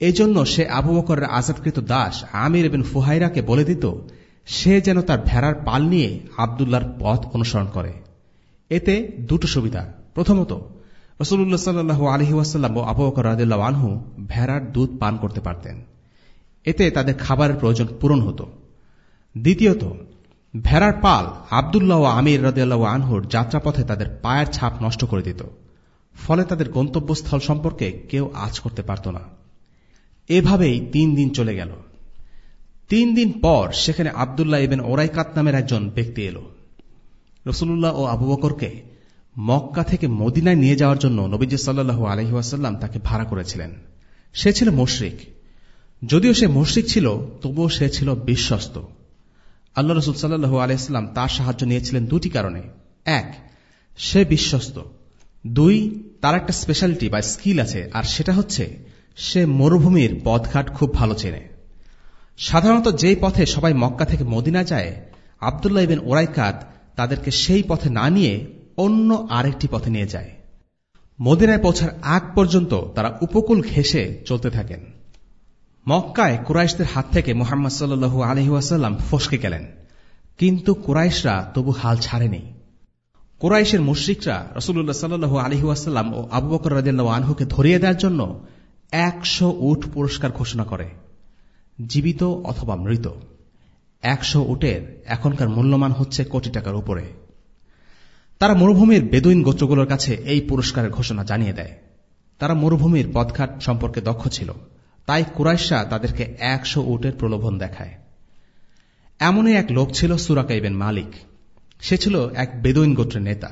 Speaker 2: এজন্য সে আবু বকরের আজাদকৃত দাস আমির এবং ফুহাইরাকে বলে দিত সে যেন তার ভেড়ার পাল নিয়ে আবদুল্লার পথ অনুসরণ করে। এতে দুটো সুবিধা। প্রথমত রসুল্লাহ সাল্লু আলহি ওয়াসাল্লাম ও আবু বকর রাদিল্লা আনহু ভেড়ার দুধ পান করতে পারতেন। এতে তাদের খাবারের প্রয়োজন পূরণ হতো। দ্বিতীয়ত, ভেড়ার পাল আবদুল্লাহ ও আমির রদিয়াল্লাহ আনহুর যাত্রাপথে তাদের পায়ের ছাপ নষ্ট করে দিত। ফলে তাদের গন্তব্যস্থল সম্পর্কে কেউ আজ করতে পারত না। এভাবেই তিন দিন চলে গেল। তিন দিন পর সেখানে আবদুল্লাহ ইবেন ওরাইকাত নামের একজন ব্যক্তি এলো। রসুল্লাহ ও আবু বকরকে মক্কা থেকে মদিনায় নিয়ে যাওয়ার জন্য নবীজ সাল্লু আলহিহাসাল্লাম তাকে ভাড়া করেছিলেন। সে ছিল মুশরিক। যদিও সে মুশরিক ছিল, তবুও সে ছিল বিশ্বস্ত। আল্লাহ রসুল সাল্লু আলাইস্লাম তার সাহায্য নিয়েছিলেন দুটি কারণে। এক, সে বিশ্বস্ত। দুই, তার একটা স্পেশালিটি বা স্কিল আছে, আর সেটা হচ্ছে সে মরুভূমির পথঘাট খুব ভালো চেনে। সাধারণত যেই পথে সবাই মক্কা থেকে মদিনা যায়, আবদুল্লাহ ইবেন ওরাইকাত তাদেরকে সেই পথে না নিয়ে অন্য আরেকটি পথে নিয়ে যায়। মদিনায় পৌঁছার আগ পর্যন্ত তারা উপকূল ঘেসে চলতে থাকেন। মক্কায় কুরাইশদের হাত থেকে মোহাম্মদ সাল্লু আলহিউসাল্লাম ফসকে গেলেন। কিন্তু কুরাইশরা তবু হাল ছাড়েনি। কুরাইশের মুশ্রিকরা রসুল্লাহ সাল্লু আলহিউসাল্লাম ও আবু বকর রাজিয়াল্লাহ আনহুকে ধরিয়ে দেওয়ার জন্য একশো উঠ পুরস্কার ঘোষণা করে। জীবিত অথবা মৃত। একশো উটের এখনকার মূল্যমান হচ্ছে কোটি টাকার উপরে। তারা মরুভূমির বেদুইন গোত্রগুলোর কাছে এই পুরস্কারের ঘোষণা জানিয়ে দেয়। তারা মরুভূমির পথঘাট সম্পর্কে দক্ষ ছিল। তাই কুরাইশা তাদেরকে একশো উটের প্রলোভন দেখায়। এমনই এক লোক ছিল সুরাকাইবেন মালিক। সে ছিল এক বেদুইন গোত্রের নেতা।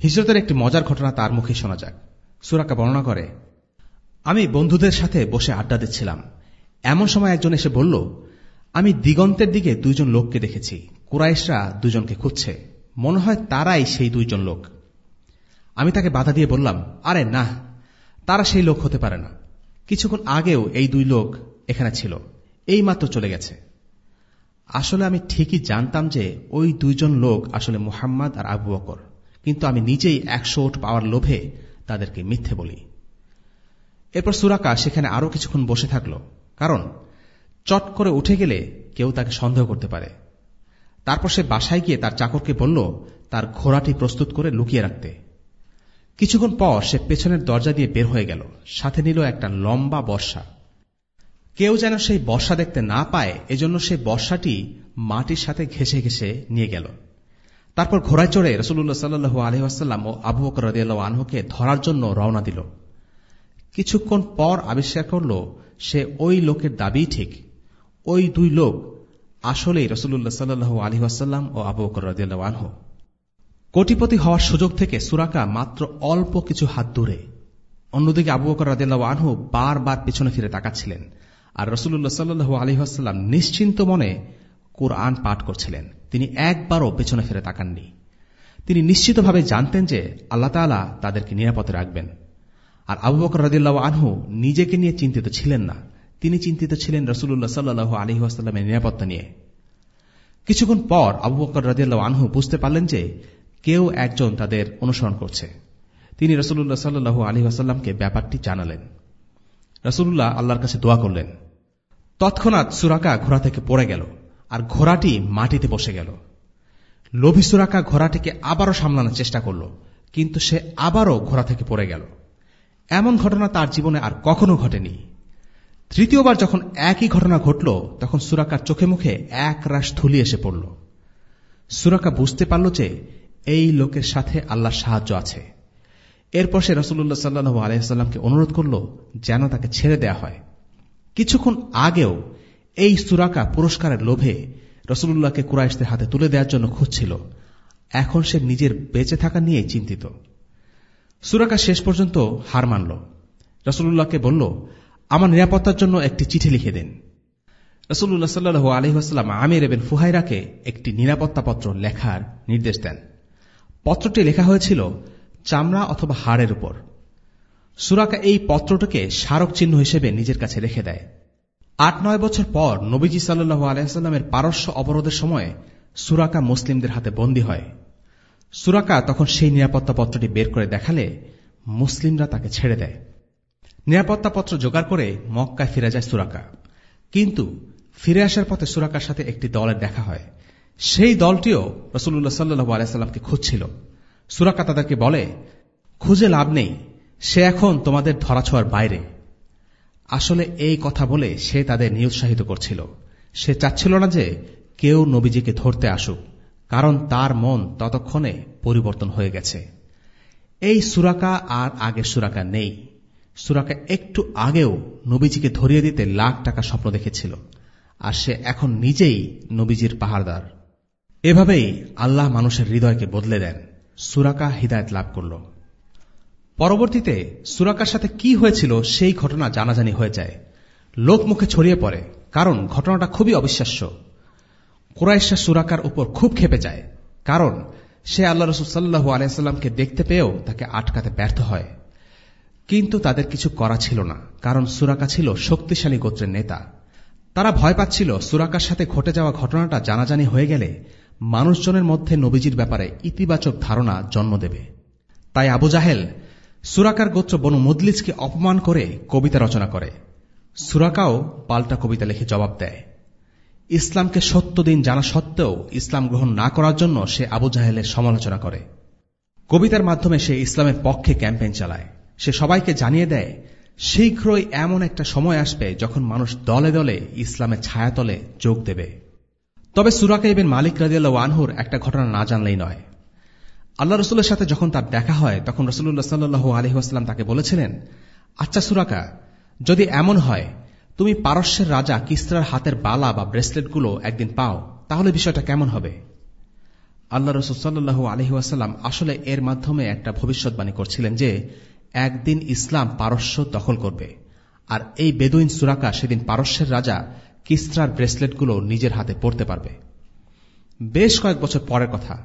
Speaker 2: হিজরতের একটি মজার ঘটনা তার মুখে শোনা যাক। সুরাকা বর্ণনা করে, আমি বন্ধুদের সাথে বসে আড্ডা দিচ্ছিলাম। এমন সময় একজন এসে বলল, আমি দিগন্তের দিকে দুইজন লোককে দেখেছি। কুরাইশরা দুজনকে খুঁজছে। মনে হয় তারাই সেই দুইজন লোক। আমি তাকে বাধা দিয়ে বললাম, আরে না, তারা সেই লোক হতে পারে না। কিছুক্ষণ আগেও এই দুই লোক এখানে ছিল, এই মাত্র চলে গেছে। আসলে আমি ঠিকই জানতাম যে ওই দুইজন লোক আসলে মুহাম্মদ আর আবু বকর, কিন্তু আমি নিজেই একশো ওট পাওয়ার লোভে তাদেরকে মিথ্যে বলি। এরপর সুরাকা সেখানে আরও কিছুক্ষণ বসে থাকল। কারণ, চট করে উঠে গেলে কেউ তাকে সন্দেহ করতে পারে। তারপর সে বাসায় গিয়ে তার চাকরকে বলল, তার ঘোড়াটি প্রস্তুত করে লুকিয়ে রাখতে। কিছুক্ষণ পর সে পেছনের দরজা দিয়ে বের হয়ে গেল, সাথে নিল একটা লম্বা বর্ষা। কেউ যেন সেই বর্ষা দেখতে না পায়, এজন্য সেই বর্ষাটি মাটির সাথে ঘেসে ঘেসে নিয়ে গেল। তারপর ঘোড়ায় চড়ে রসুল্লাহ সাল্লু আলহাসাল্লাম ও আবু বকর রদিয়াল্লাহ আনহুকে ধরার জন্য রওনা দিল। কিছুক্ষণ পর আবিষ্কার করল সে ওই লোকের দাবি ঠিক। ওই দুই লোক আসলেই রসুল্লাহ সাল্লু আলহি আসাল্লাম ও আবু আনহু। কোটিপতি হওয়ার সুযোগ থেকে সুরাকা মাত্র অল্প কিছু হাত দূরে। অন্যদিকে আবু বকর রাদিল্লাহ বারবার পেছনে ফিরে তাকাচ্ছিলেন আর রসুল্লাহ সাল্লু আলহিহাস্লাম নিশ্চিন্ত মনে কোরআন পাঠ করছিলেন। তিনি একবারও পেছনে ফিরে তাকাননি। তিনি নিশ্চিতভাবে জানতেন যে আল্লাহ তালা তাদেরকে নিরাপদে রাখবেন। আর আবু বকর রদিল্লাহ আনহু নিজেকে নিয়ে চিন্তিত ছিলেন না। তিনি চিন্তিত ছিলেন রসুল্লাহ সাল্লু আলহিহাস্লামের নিরাপত্তা নিয়ে। কিছুক্ষণ পর আবু বকর রদিল্লাহ আনহু বুঝতে পারলেন যে কেউ একজন তাদের অনুসরণ করছে। তিনি রসুল্লাহ সাল্লু আলী আসাল্লামকে ব্যাপারটি জানালেন। রসুল্লাহ আল্লাহর কাছে দোয়া করলেন। তৎক্ষণাৎ সুরাকা ঘোড়া থেকে পড়ে গেল আর ঘোড়াটি মাটিতে বসে গেল। লোভী সুরাকা ঘোড়াটিকে আবারও সামলানোর চেষ্টা করল, কিন্তু সে আবারও ঘোড়া থেকে পড়ে গেল। এমন ঘটনা তার জীবনে আর কখনো ঘটেনি। তৃতীয়বার যখন একই ঘটনা ঘটল, তখন সুরাকার চোখে মুখে এক রাশ ধুলি এসে পড়ল। সুরাকা বুঝতে পারল যে এই লোকের সাথে আল্লাহর সাহায্য আছে। এরপর সে রসুল্লাহ সাল্লু আলহামকে অনুরোধ করল যেন তাকে ছেড়ে দেয়া হয়। কিছুক্ষণ আগেও এই সুরাকা পুরস্কারের লোভে রসুল্লাহকে কুরাইশদের হাতে তুলে দেওয়ার জন্য খুঁজছিল। এখন সে নিজের বেঁচে থাকা নিয়ে চিন্তিত। সুরাকা শেষ পর্যন্ত হার মানল। রসুল্লাহকে বলল, আমার নিরাপত্তার জন্য একটি চিঠি লিখে দিন। রসুল্লাহ সাল্লু আলহিহাস্লাম আমির এবেন ফুহাইরাকে একটি নিরাপত্তাপত্র লেখার নির্দেশ দেন। পত্রটি লেখা হয়েছিল চামড়া অথবা হাড়ের উপর। সুরাকা এই পত্রটাকে স্মারক চিহ্ন হিসেবে নিজের কাছে রেখে দেয়। আট নয় বছর পর নবীজি সাল্লু আলাইস্লামের পারস্য অবরোধের সময় সুরাকা মুসলিমদের হাতে বন্দী হয়। সুরাকা তখন সেই নিরাপত্তা পত্রটি বের করে দেখালে মুসলিমরা তাকে ছেড়ে দেয়। নিরাপত্তাপত্র জোগাড় করে মক্কায় ফিরে যায় সুরাকা। কিন্তু ফিরে আসার পথে সুরাকার সাথে একটি দলের দেখা হয়। সেই দলটিও রসুল্লাহ সাল্লু আলাইসাল্লামকে খুঁজছিল। সুরাকা তাদেরকে বলে, খুঁজে লাভ নেই। সে এখন তোমাদের ধরাছোঁয়ার বাইরে। আসলে এই কথা বলে সে তাদের নিরুৎসাহিত করছিল। সে চাচ্ছিল না যে কেউ নবীজিকে ধরতে আসুক। কারণ তার মন ততক্ষণে পরিবর্তন হয়ে গেছে। এই সুরাকা আর আগের সুরাকা নেই। সুরাকা একটু আগেও নবীজিকে ধরিয়ে দিতে লাখ টাকা স্বপ্ন দেখেছিল, আর সে এখন নিজেই নবীজির পাহাড়দার। এভাবেই আল্লাহ মানুষের হৃদয়কে বদলে দেন। সুরাকা হৃদায়ত লাভ করল। পরবর্তীতে সুরাকার সাথে কি হয়েছিল সেই ঘটনা জানাজানি হয়ে যায়। লোক মুখে ছড়িয়ে পড়ে, কারণ ঘটনাটা খুবই অবিশ্বাস্য। কুরাইশা সুরাকার উপর খুব খেপে যায়। কারণ সে আল্লাহ রসুলসাল্লাহু আলাইসাল্লামকে দেখতে পেয়েও তাকে আটকাতে ব্যর্থ হয়। কিন্তু তাদের কিছু করা ছিল না, কারণ সুরাকা ছিল শক্তিশালী গোত্রের নেতা। তারা ভয় পাচ্ছিল সুরাকার সাথে ঘটে যাওয়া ঘটনাটা জানাজানি হয়ে গেলে মানুষজনের মধ্যে নবীজির ব্যাপারে ইতিবাচক ধারণা জন্ম দেবে। তাই আবু জাহেল সুরাকার গোত্র বনু মুদলিজকে অপমান করে কবিতা রচনা করে। সুরাকাও পাল্টা কবিতা লিখে জবাব দেয়। ইসলামকে সত্য দিন জানা সত্ত্বেও ইসলাম গ্রহণ না করার জন্য সে আবু জাহেলের সমালোচনা করে। কবিতার মাধ্যমে সে ইসলামের পক্ষে ক্যাম্পেইন চালায়। সে সবাইকে জানিয়ে দেয়, শীঘ্রই এমন একটা সময় আসবে যখন মানুষ দলে দলে ইসলামের ছায়াতলে যোগ দেবে। তবে সুরাকা ইবেন মালিক রাজিয়াল ওয়ানহুর একটা ঘটনা না জানলেই নয়। আল্লাহ রসুলের সাথে যখন তার দেখা হয়, তখন রসুল্লাহ সাল্লু আলহিহাস্লাম তাকে বলেছিলেন আচ্ছা সুরাকা, যদি এমন হয় তুমি পারস্যের রাজা কিস্ত্রার হাতের বালা বা ব্রেসলেটগুলো একদিন পাও, তাহলে বিষয়টা কেমন হবে? আল্লাহ রসুলসাল্লু আলহিউসাল্লাম আসলে এর মাধ্যমে একটা ভবিষ্যৎবাণী করছিলেন যে, একদিন ইসলাম পারস্য দখল করবে, আর এই বেদুইন সুরাকা সেদিন পারস্যের রাজা কিস্ত্রার ব্রেসলেটগুলো নিজের হাতে পড়তে পারবে। বেশ কয়েক বছর পরের কথা,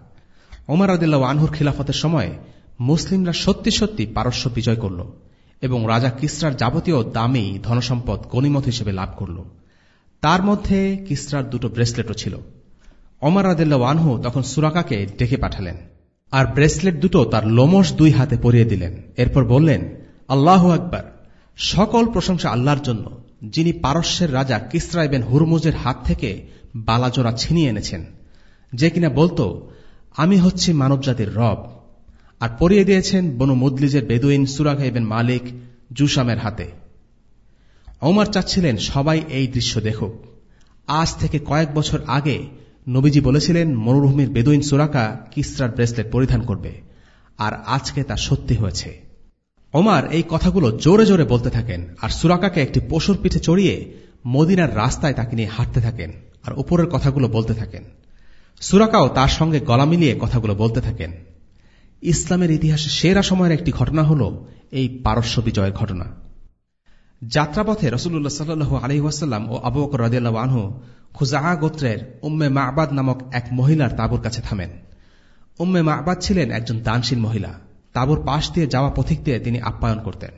Speaker 2: ওমর আদিল্লা আনহুর খিলাফতের সময় মুসলিমরা সত্যি সত্যি পারস্য বিজয় করল। এবং রাজা কিসরার যাবতীয় দামি ধনসম্পদ গণিমত হিসেবে লাভ করল। তার মধ্যে কিসরার দুটো ব্রেসলেটও ছিল। অমর আদিল্লা আনহু তখন সুরাকাকে ডেকে পাঠালেন আর ব্রেসলেট দুটো তার লোমস দুই হাতে পরিয়ে দিলেন। এরপর বললেন, আল্লাহ আকবার! সকল প্রশংসা আল্লাহর জন্য, যিনি পারস্যের রাজা কিসরা এবেন হুরমুজের হাত থেকে বালাজোড়া ছিনিয়ে এনেছেন। যে কিনা বলতো, আমি হচ্ছি মানবজাতির রব আর পরিয়ে দিয়েছেন বনু মুদলিজের বেদুইন সুরাগ এবেন মালিক জুসামের হাতে। ওমর চাচ্ছিলেন, সবাই এই দৃশ্য দেখুক। আজ থেকে কয়েক বছর আগে নবীজি বলেছিলেন, মরুভূমির বেদুইন সুরাকা কিসরার ব্রেসলেট পরিধান করবে। আর আজকে তা সত্যি হয়েছে। ওমার এই কথাগুলো জোরে জোরে বলতে থাকেন আর সুরাকাকে একটি পশুর পিঠে চড়িয়ে মদিনার রাস্তায় তাকে নিয়ে হাঁটতে থাকেন আর উপরের কথাগুলো বলতে থাকেন। সুরাকাও তার সঙ্গে গলা মিলিয়ে কথাগুলো বলতে থাকেন। ইসলামের ইতিহাসে সেরা সময়ের একটি ঘটনা হল এই পারস্য বিজয়ের ঘটনা। যাত্রাপথে রসুল্লাহ সাল্লু আলহিহাসাল্লাম ও আবু বকর রাজিয়াল্লাহ আনহু খুজা গোত্রের উম্মে মাহবাদ নামক এক মহিলার তাবুর কাছে থামেন। উম্মে মাহবাদ ছিলেন একজন দানশীল মহিলা। তাবুর পাশ দিয়ে যাওয়া পথিক দিয়ে তিনি আপ্যায়ন করতেন।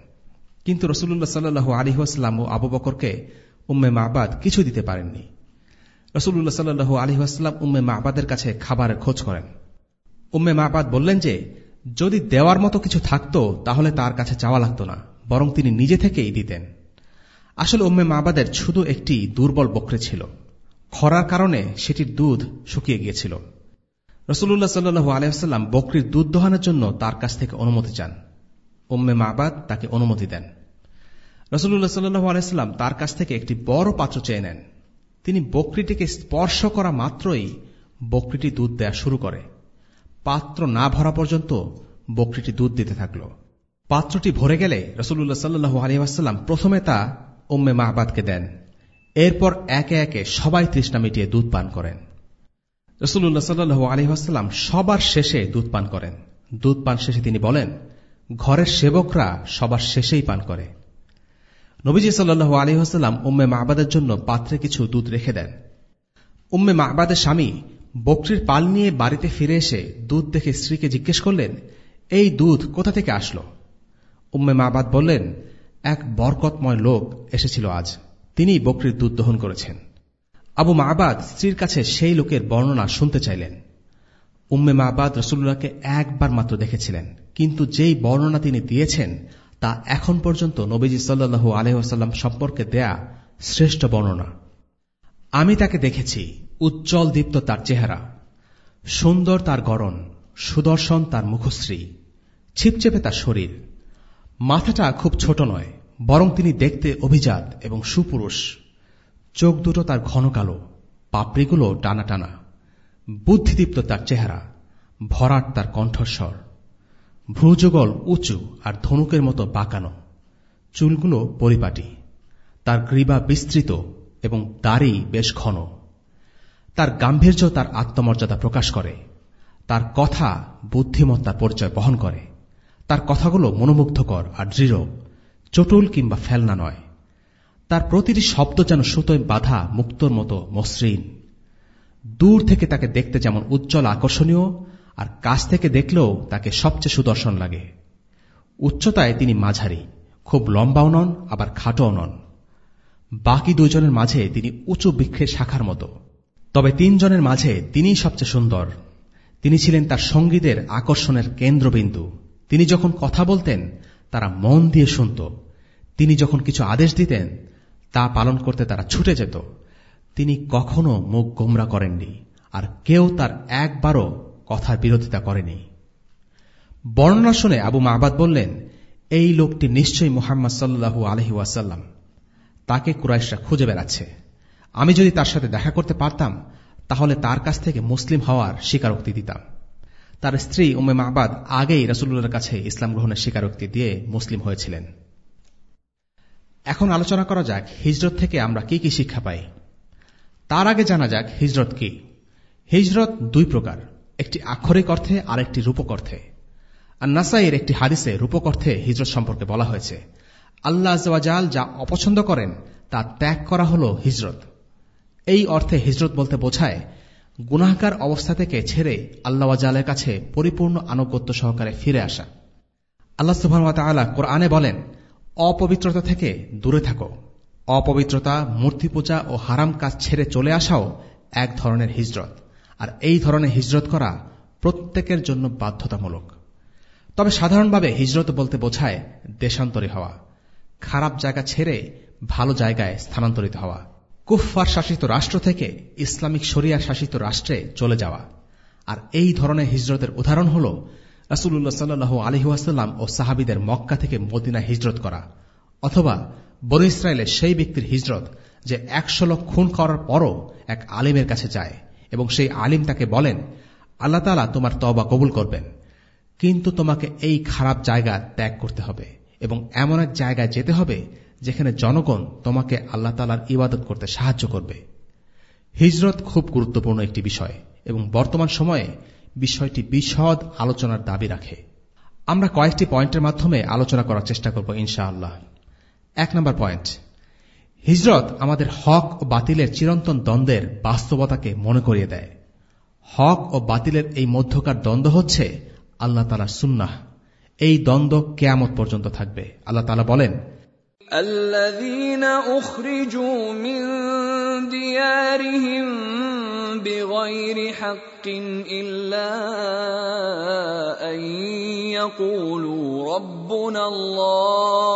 Speaker 2: কিন্তু রসুল্লাহ সাল্লু আলহিহাস্লাম ও আবু বকরকে উম্মে মাহবাদ কিছু দিতে পারেননি। রসুল্লাহ সাল্লু আলহিহাস্লাম উম্মে মাহবাদের কাছে খাবারের খোঁজ করেন। উম্মে মাহবাদ বললেন যে, যদি দেওয়ার মতো কিছু থাকত, তাহলে তার কাছে চাওয়া লাগত না, বরং তিনি নিজে থেকেই দিতেন। আসলে উম্মে মাহবাদের শুধু একটি দুর্বল বকরে ছিল। খরার কারণে সেটির দুধ শুকিয়ে গিয়েছিল। রসুল্লাহ সাল্লু আলহাম বকরির দুধ দোহানোর জন্য তার কাছ থেকে অনুমতি চান। উম্মে মাহবাদ তাকে অনুমতি দেন। রসুল্লাহ সাল্লু আলাইস্লাম তার কাছ থেকে একটি বড় পাত্র চেয়ে নেন। তিনি বকরিটিকে স্পর্শ করা মাত্রই বকরিটি দুধ দেয়া শুরু করে। পাত্র না ভরা পর্যন্ত বকরিটি দুধ দিতে থাকল। পাত্রটি ভরে গেলে রসুল্লাহ সাল্লু আলহাম প্রথমে তা উম্মে মাহবাদকে দেন। এরপর একে একে সবাই তৃষ্ণা মিটিয়ে দুধ পান করেন। রসুল্লাহ সাল্লু আলহাম সবার শেষে দুধ পান করেন। দুধ পান শেষে তিনি বলেন, ঘরের সেবকরা সবার শেষেই পান করে। নবীজি সাল্লু আলহাম উম্মে মাহবাদের জন্য পাত্রে কিছু দুধ রেখে দেন। উম্মে মাহবাদের স্বামী বকরির পাল নিয়ে বাড়িতে ফিরে এসে দুধ দেখে স্ত্রীকে জিজ্ঞেস করলেন, এই দুধ কোথা থেকে আসলো? উম্মে মাহবাদ বললেন, এক বরকতময় লোক এসেছিল আজ। তিনি বকরির দুধ দহন করেছেন। আবু মাহবাদ স্ত্রীর কাছে সেই লোকের বর্ণনা শুনতে চাইলেন। উম্মে মাহবাদ রসুল্লাহকে একবার মাত্র দেখেছিলেন, কিন্তু যেই বর্ণনা তিনি দিয়েছেন, তা এখন পর্যন্ত নবীজি সাল্লু আলহাম সম্পর্কে দেয়া শ্রেষ্ঠ বর্ণনা। আমি তাকে দেখেছি উজ্জ্বল দীপ্ত তার চেহারা, সুন্দর তার গড়ন, সুদর্শন তার মুখশ্রী ছিপচেপে তার শরীর। মাথাটা খুব ছোট নয়, বরং তিনি দেখতে অভিজাত এবং সুপুরুষ। চোখ দুটো তার ঘন কালো, পাপড়িগুলো টানা টানা। বুদ্ধিদীপ্ত তার চেহারা, ভরাট তার কণ্ঠস্বর। ভ্রুযুগল উঁচু আর ধনুকের মতো বাঁকানো। চুলগুলো পরিপাটি। তার গ্রীবা বিস্তৃত এবং দাড়ি বেশ ঘন। তার গাম্ভীর্য, তার আত্মমর্যাদা প্রকাশ করে। তার কথা বুদ্ধিমত্তার পরিচয় বহন করে। তার কথাগুলো মনোমুগ্ধকর আর দৃঢ়, চটুল কিংবা ফেলনা নয়। তার প্রতিটি শব্দ যেন সুতোয় বাধা, মুক্তর মতো মসৃণ। দূর থেকে তাকে দেখতে যেমন উজ্জ্বল, আকর্ষণীয়, আর কাছ থেকে দেখলেও তাকে সবচেয়ে সুদর্শন লাগে। উচ্চতায় তিনি মাঝারি, খুব লম্বাও নন, আবার খাটোও নন। বাকি দুজনের মাঝে তিনি উঁচু বৃক্ষের শাখার মতো। তবে তিনজনের মাঝে তিনিই সবচেয়ে সুন্দর। তিনি ছিলেন তার সঙ্গীদের আকর্ষণের কেন্দ্রবিন্দু। তিনি যখন কথা বলতেন, তারা মন দিয়ে শুনত। তিনি যখন কিছু আদেশ দিতেন, তা পালন করতে তারা ছুটে যেত। তিনি কখনো মুখ গোমরা করেননি আর কেউ তার একবারও কথার বিরোধিতা করেনি। বর্ণনা শুনে আবু মাহবাদ বললেন, এই লোকটি নিশ্চয়ই মোহাম্মদ সাল্লু আলহি ওয়াসাল্লাম। তাকে কুরাইশরা খুঁজে বেড়াচ্ছে। আমি যদি তার সাথে দেখা করতে পারতাম, তাহলে তার কাছ থেকে মুসলিম হওয়ার স্বীকারোক্তি দিতাম। তার স্ত্রী উমে মাহবাদ আগেই রসুল্লাহর কাছে ইসলাম গ্রহণের স্বীকারোক্তি দিয়ে মুসলিম হয়েছিলেন। এখন আলোচনা করা যাক, হিজরত থেকে আমরা কি কি শিক্ষা পাই। তার আগে জানা যাক, হিজরত কি? হিজরত দুই প্রকার, একটি আক্ষরিক অর্থে আর একটি রূপক অর্থে। আর নাসাইয়ের একটি হাদিসে রূপক অর্থে হিজরত সম্পর্কে বলা হয়েছে, আল্লাহ আজওয়াজাল যা অপছন্দ করেন, তা ত্যাগ করা হল হিজরত। এই অর্থে হিজরত বলতে বোঝায় গুনাহকার অবস্থা থেকে ছেড়ে আল্লাহওয়াজালের কাছে পরিপূর্ণ আনুগত্য সহকারে ফিরে আসা। আল্লাহ সুবাহতালা কোরআনে বলেন, অপবিত্রতা থেকে দূরে থাকো। অপবিত্রতা মূর্তি পূজা ও হারাম কাজ ছেড়ে চলে আসাও এক ধরনের হিজরত। আর এই ধরনের হিজরত করা প্রত্যেকের জন্য বাধ্যতামূলক। তবে সাধারণভাবে হিজরত বলতে বোঝায় দেশান্তরী হওয়া, খারাপ জায়গা ছেড়ে ভালো জায়গায় স্থানান্তরিত হওয়া। কুফফার শাসিত রাষ্ট্র থেকে ইসলামিক শরিয়া শাসিত রাষ্ট্রে চলে যাওয়া। আর এই ধরনের হিজরতের উদাহরণ হল রাসুল্লাহ সাল্লু আলহিহাস্লাম ও সাহাবিদের মক্কা থেকে মদিনা হিজরত করা। অথবা বন ইসরায়েলের সেই ব্যক্তির হিজরত যে একশো লোক খুন করার পরও এক আলিমের কাছে যায় এবং সেই আলিম তাকে বলেন, আল্লাহ তালা তোমার তবা কবুল করবেন। কিন্তু তোমাকে এই খারাপ জায়গা ত্যাগ করতে হবে এবং এমন এক জায়গায় যেতে হবে যেখানে জনগণ তোমাকে আল্লাহ তালার ইবাদত করতে সাহায্য করবে। হিজরত খুব গুরুত্বপূর্ণ একটি বিষয় এবং বর্তমান সময়ে বিষয়টি বিশদ আলোচনার দাবি রাখে। আমরা কয়েকটি পয়েন্টের মাধ্যমে আলোচনা করার চেষ্টা করব ইনশাআল্লাহ। এক নম্বর পয়েন্ট, হিজরত আমাদের হক ও বাতিলের চিরন্তন দ্বন্দ্বের বাস্তবতাকে মনে করিয়ে দেয়। হক ও বাতিলের এই মধ্যকার দ্বন্দ্ব হচ্ছে আল্লাহ তালা সুন্নাহ। এই দ্বন্দ্ব কেয়ামত পর্যন্ত থাকবে। আল্লাহ তালা বলেন
Speaker 3: الذين أخرجوا من ديارهم بغير حق إلا أن يقولوا ربنا الله.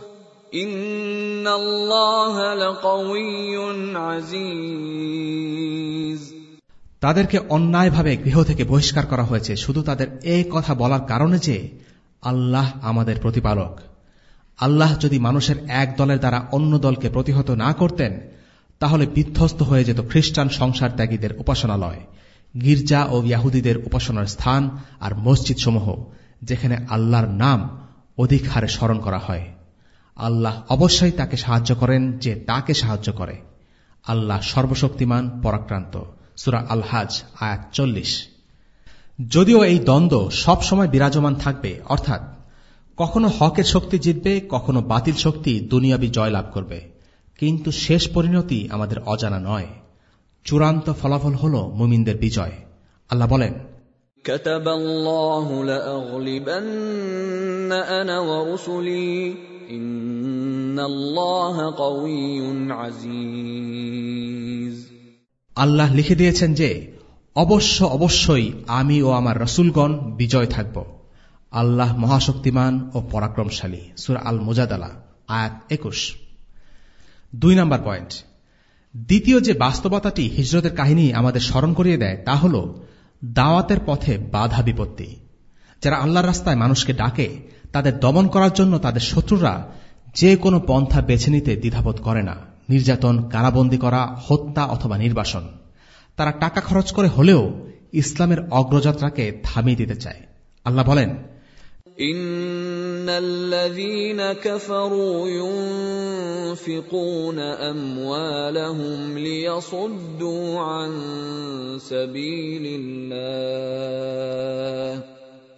Speaker 2: তাদেরকে অন্যায়ভাবে গৃহ থেকে বহিষ্কার করা হয়েছে। শুধু তাদের এই কথা বলার কারণে যে আল্লাহ আমাদের প্রতিপালক। আল্লাহ যদি মানুষের এক দলের দ্বারা অন্য দলকে প্রতিহত না করতেন, তাহলে বিধ্বস্ত হয়ে যেত খ্রিস্টান সংসার ত্যাগীদের উপাসনালয়, গির্জা ও ইয়াহুদীদের উপাসনার স্থান আর মসজিদ সমূহ যেখানে আল্লাহর নাম অধিক হারে স্মরণ করা হয়। আল্লাহ অবশ্যই তাকে সাহায্য করেন যে তাকে সাহায্য করে আল্লাহ সর্বশক্তিমান পরাক্রান্ত সুরা আলহাজ আয়াত চল্লিশ যদিও এই দ্বন্দ্ব সব সময় বিরাজমান থাকবে অর্থাৎ কখনো হকের শক্তি জিতবে কখনো বাতিল শক্তি দুনিয়াবি জয়লাভ করবে কিন্তু শেষ পরিণতি আমাদের অজানা নয় চূড়ান্ত ফলাফল হল মুমিনদের বিজয় আল্লাহ বলেন
Speaker 3: كتب الله لأغلبن أنا ورسلي
Speaker 2: আল্লাহ লিখে দিয়েছেন যে, অবশ্য অবশ্যই আমি ও আমার রসুলগণ বিজয় থাকব। আল্লাহ মহাশক্তিমান ও পরাক্রমশালী। সুর আল মুজাদালা আয়াত একুশ। দুই নম্বর পয়েন্ট। দ্বিতীয় যে বাস্তবতাটি হিজরতের কাহিনী আমাদের স্মরণ করিয়ে দেয়, তা হল দাওয়াতের পথে বাধা বিপত্তি। যারা আল্লাহর রাস্তায় মানুষকে ডাকে তাদের দমন করার জন্য তাদের শত্রুরা যে কোনো পন্থা বেছে নিতে দ্বিধাবোধ করে না নির্যাতন কারাবন্দি করা হত্যা অথবা নির্বাসন তারা টাকা খরচ করে হলেও ইসলামের অগ্রযাত্রাকে থামিয়ে দিতে চায় আল্লাহ বলেন
Speaker 3: ان الذين كفروا ينفقون اموالهم ليصدوا عن سبيل الله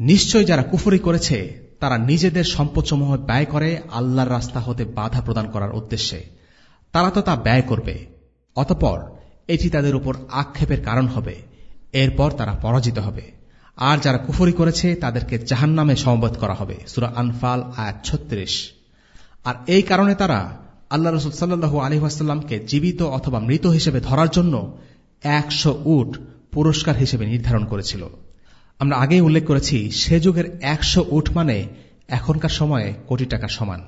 Speaker 2: নিশ্চয় যারা কুফরি করেছে, তারা নিজেদের সম্পদসমূহ ব্যয় করে আল্লাহর রাস্তা হতে বাধা প্রদান করার উদ্দেশ্যে। তারা তো তা ব্যয় করবে। অতপর এটি তাদের উপর আক্ষেপের কারণ হবে। এরপর তারা পরাজিত হবে। আর যারা কুফরি করেছে, তাদেরকে জাহান নামে সমবেত করা হবে। সুরা আনফাল, আয়াত ছত্রিশ। আর এই কারণে তারা আল্লাহ রসুল সাল্লু আলহিহাস্লামকে জীবিত অথবা মৃত হিসেবে ধরার জন্য একশো উট পুরস্কার হিসেবে নির্ধারণ করেছিল। আমরা আগেই উল্লেখ করেছি, সে যুগের একশো উঠ মানে এখনকার সময়ে কোটি টাকা সমান।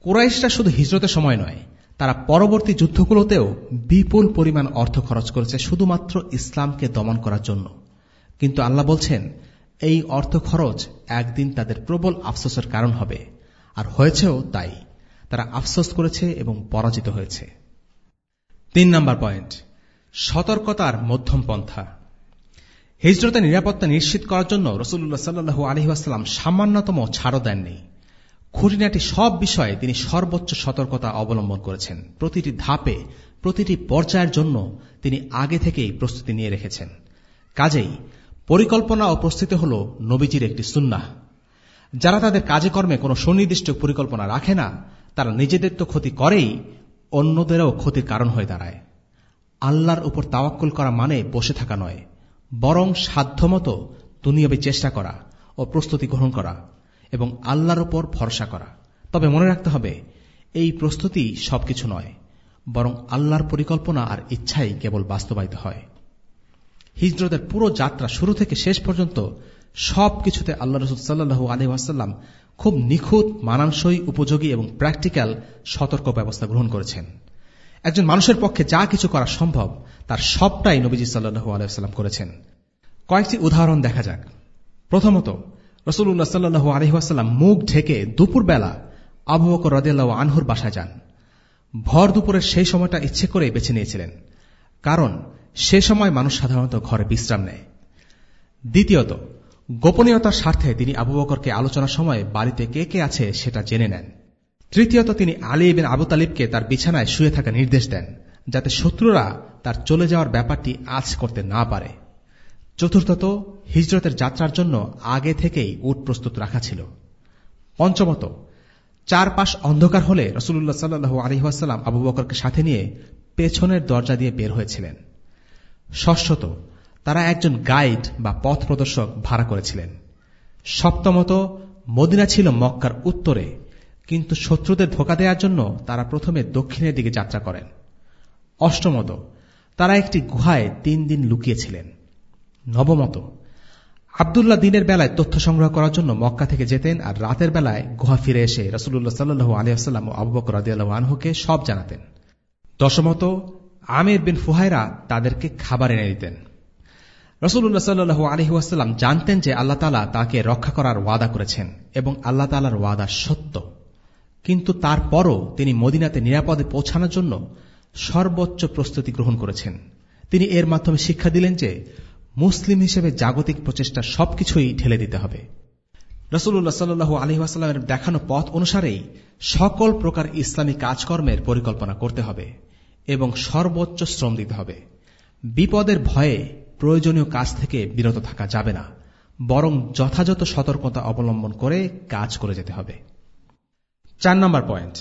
Speaker 2: কুরাইশরা শুধু হিজরতের সময় নয়, তারা পরবর্তী যুদ্ধগুলোতেও বিপুল পরিমাণ অর্থ খরচ করেছে শুধুমাত্র ইসলামকে দমন করার জন্য। কিন্তু আল্লাহ বলছেন, এই অর্থ খরচ একদিন তাদের প্রবল আফসোসের কারণ হবে। আর হয়েছেও তাই। তারা আফসোস করেছে এবং পরাজিত হয়েছে। তিন নম্বর পয়েন্ট, সতর্কতার মধ্যম পন্থা। হিজরতের নিরাপত্তা নিশ্চিত করার জন্য রসুল্লাহ সাল্লু আলহিহাস্লাম সামান্যতম ছাড়ও দেননি। খুঁটিনাটি সব বিষয়ে তিনি সর্বোচ্চ সতর্কতা অবলম্বন করেছেন। প্রতিটি ধাপে, প্রতিটি পর্যায়ের জন্য তিনি আগে থেকেই প্রস্তুতি নিয়ে রেখেছেন। কাজেই পরিকল্পনা ও প্রস্তুতি হল নবীজির একটি সুন্নাহ। যারা তাদের কাজে কর্মে কোনো সুনির্দিষ্ট পরিকল্পনা রাখে না, তারা নিজেদের তো ক্ষতি করেই, অন্যদেরও ক্ষতির কারণ হয়ে দাঁড়ায়। আল্লাহর উপর তাওয়াক্কুল করা মানে বসে থাকা নয়। বরং সাধ্যমতো দুনিয়াবি চেষ্টা করা ও প্রস্তুতি গ্রহণ করা এবং আল্লাহর উপর ভরসা করা। তবে মনে রাখতে হবে, এই প্রস্তুতি সবকিছু নয়, বরং আল্লাহর পরিকল্পনা আর ইচ্ছাই কেবল বাস্তবায়িত হয়। হিজরতের পুরো যাত্রা শুরু থেকে শেষ পর্যন্ত সবকিছুতে আল্লাহ রসুল সাল্লু আলহি আসাল্লাম খুব নিখুঁত, মানানসই, উপযোগী এবং প্র্যাকটিক্যাল সতর্ক ব্যবস্থা গ্রহণ করেছেন। একজন মানুষের পক্ষে যা কিছু করা সম্ভব, তার সবটাই নবীজি সাল্লু আলহাম করেছেন। কয়েকটি উদাহরণ দেখা যাক। প্রথমত রসুল্লাহ সাল্লু আলহিহাস্লাম মুখ ঢেকে দুপুরবেলা আবু বকর রদিয়াল্লাহ আনহুর বাসায় যান। ভর দুপুরের সেই সময়টা ইচ্ছে করে বেছে নিয়েছিলেন, কারণ সে সময় মানুষ সাধারণত ঘরে বিশ্রাম নেয়। দ্বিতীয়ত, গোপনীয়তার স্বার্থে তিনি আবু বকরকে আলোচনার সময় বাড়িতে কে কে আছে সেটা জেনে নেন। তৃতীয়ত তিনি আলী বিন আবু তালিবকে তার বিছানায় শুয়ে থাকা নির্দেশ দেন, যাতে শত্রুরা তার চলে যাওয়ার ব্যাপারটি আজ করতে না পারে। চতুর্থত, হিজরতের যাত্রার জন্য আগে থেকেই উট প্রস্তুত রাখা ছিল। পঞ্চমত, চারপাশ অন্ধকার হলে রসুল্লাহ সাল্লু আলহিহাস্লাম আবু বকরকে সাথে নিয়ে পেছনের দরজা দিয়ে বের হয়েছিলেন। ষষ্ঠত, তারা একজন গাইড বা পথ প্রদর্শক ভাড়া করেছিলেন। সপ্তমত, মদিনা ছিল মক্কার উত্তরে। কিন্তু শত্রুদের ধোকা দেওয়ার জন্য তারা প্রথমে দক্ষিণের দিকে যাত্রা করেন। অষ্টমত, তারা একটি গুহায় তিন দিন লুকিয়েছিলেন। নবমত, আবদুল্লাহ দিনের বেলায় তথ্য সংগ্রহ করার জন্য মক্কা থেকে যেতেন আর রাতের বেলায় গুহা ফিরে এসে রসুল্লাহ সাল্লু আলিয়াস্লাম ও আবু বকর আদিয়াল্লাহ আনহুকে সব জানাতেন। দশমত, আমির বিন ফুহাইরা তাদেরকে খাবার এনে দিতেন। রসুল্লাহ সাল্লু আলহিহাস্লাম জানতেন যে আল্লাহ তালা তাকে রক্ষা করার ওয়াদা করেছেন এবং আল্লাহ তালার ওয়াদা সত্য। কিন্তু তারপরও তিনি মদিনাতে নিরাপদে পৌঁছানোর জন্য সর্বোচ্চ প্রস্তুতি গ্রহণ করেছেন। তিনি এর মাধ্যমে শিক্ষা দিলেন যে মুসলিম হিসেবে জাগতিক প্রচেষ্টা সবকিছুই ঢেলে দিতে হবে। রসুল্লাহ সাল্লু আলহিহাস্লামের দেখানো পথ অনুসারেই সকল প্রকার ইসলামী কাজকর্মের পরিকল্পনা করতে হবে এবং সর্বোচ্চ শ্রম দিতে হবে। বিপদের ভয়ে প্রয়োজনীয় কাজ থেকে বিরত থাকা যাবে না, বরং যথাযথ সতর্কতা অবলম্বন করে কাজ করে যেতে হবে। চার নম্বর পয়েন্ট।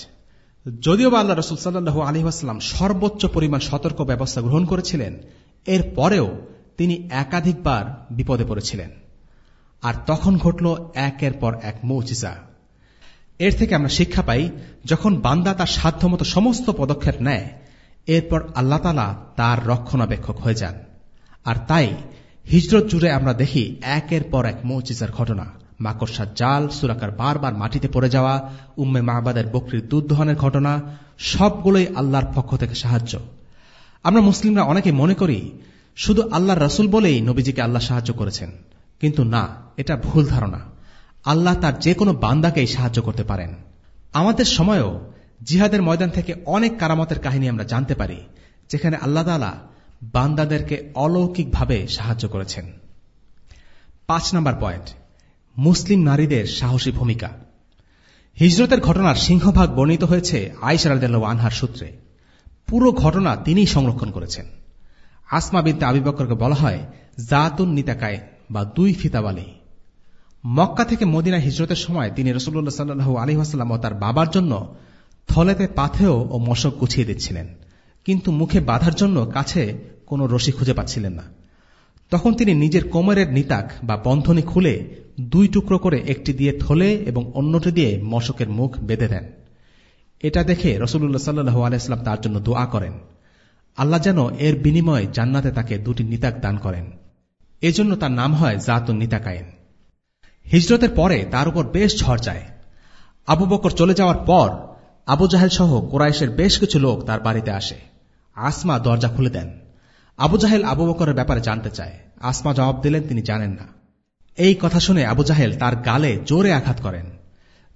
Speaker 2: যদিও বা আল্লাহ রসুল সাল্লু আলহিহাস্লাম সর্বোচ্চ পরিমাণ সতর্ক ব্যবস্থা গ্রহণ করেছিলেন, এর পরেও তিনি একাধিকবার বিপদে পড়েছিলেন। আর তখন ঘটল একের পর এক মৌচিজা এর থেকে আমরা শিক্ষা পাই, যখন বান্দা তার সাধ্যমতো সমস্ত পদক্ষেপ নেয়, এরপর আল্লাহ তালা তার রক্ষণাবেক্ষক হয়ে যান। আর তাই হিজরত জুড়ে আমরা দেখি একের পর এক মৌচিজার ঘটনা। মাকড়সার জাল, সুরাকার বারবার মাটিতে পড়ে যাওয়া, উম্মে মাহবাদের বকরির দুধ দহনের ঘটনা, সবগুলোই আল্লাহর পক্ষ থেকে সাহায্য। আমরা মুসলিমরা অনেকে মনে করি, শুধু আল্লাহর রসুল বলেই নবীজিকে আল্লাহ সাহায্য করেছেন। কিন্তু না, এটা ভুল ধারণা। আল্লাহ তার যে কোনো বান্দাকেই সাহায্য করতে পারেন। আমাদের সময়েও জিহাদের ময়দান থেকে অনেক কারামতের কাহিনী আমরা জানতে পারি, যেখানে আল্লাহ তালা বান্দাদেরকে অলৌকিকভাবে সাহায্য করেছেন। পাঁচ নম্বর পয়েন্ট। মুসলিম নারীদের সাহসী ভূমিকা। হিজরতের ঘটনার সিংহভাগ বর্ণিত হয়েছে আইসারাদ আনহার সূত্রে। পুরো ঘটনা তিনিই সংরক্ষণ করেছেন। আসমা বিদ্যা আবিবকরকে বলা হয় জাতুন নিতাকায় বা দুই ফিতাবালি মক্কা থেকে মদিনা হিজরতের সময় তিনি রসুল্লাহ সাল্লু আলী আসাল্লাম ও তার বাবার জন্য থলেতে পাথেও ও মশক গুছিয়ে দিচ্ছিলেন। কিন্তু মুখে বাঁধার জন্য কাছে কোনো রশি খুঁজে পাচ্ছিলেন না। তখন তিনি নিজের কোমরের নিতাক বা বন্ধনী খুলে দুই টুকরো করে একটি দিয়ে থলে এবং অন্যটি দিয়ে মশকের মুখ বেঁধে দেন। এটা দেখে রসুল্লাহ সাল্লু আলাইস্লাম তার জন্য দোয়া করেন। আল্লাহ যেন এর বিনিময়ে জান্নাতে তাকে দুটি নিতাক দান করেন। এজন্য তার নাম হয় জাতুন নিতাকায়েন হিজরতের পরে তার উপর বেশ ঝড় যায়। আবু বকর চলে যাওয়ার পর আবু জাহেল সহ কোরাইশের বেশ কিছু লোক তার বাড়িতে আসে। আসমা দরজা খুলে দেন। আবু জাহেল আবু বকরের ব্যাপারে জানতে চায়। আসমা জবাব দিলেন, তিনি জানেন না। এই কথা শুনে আবু জাহেল তার গালে জোরে আঘাত করেন।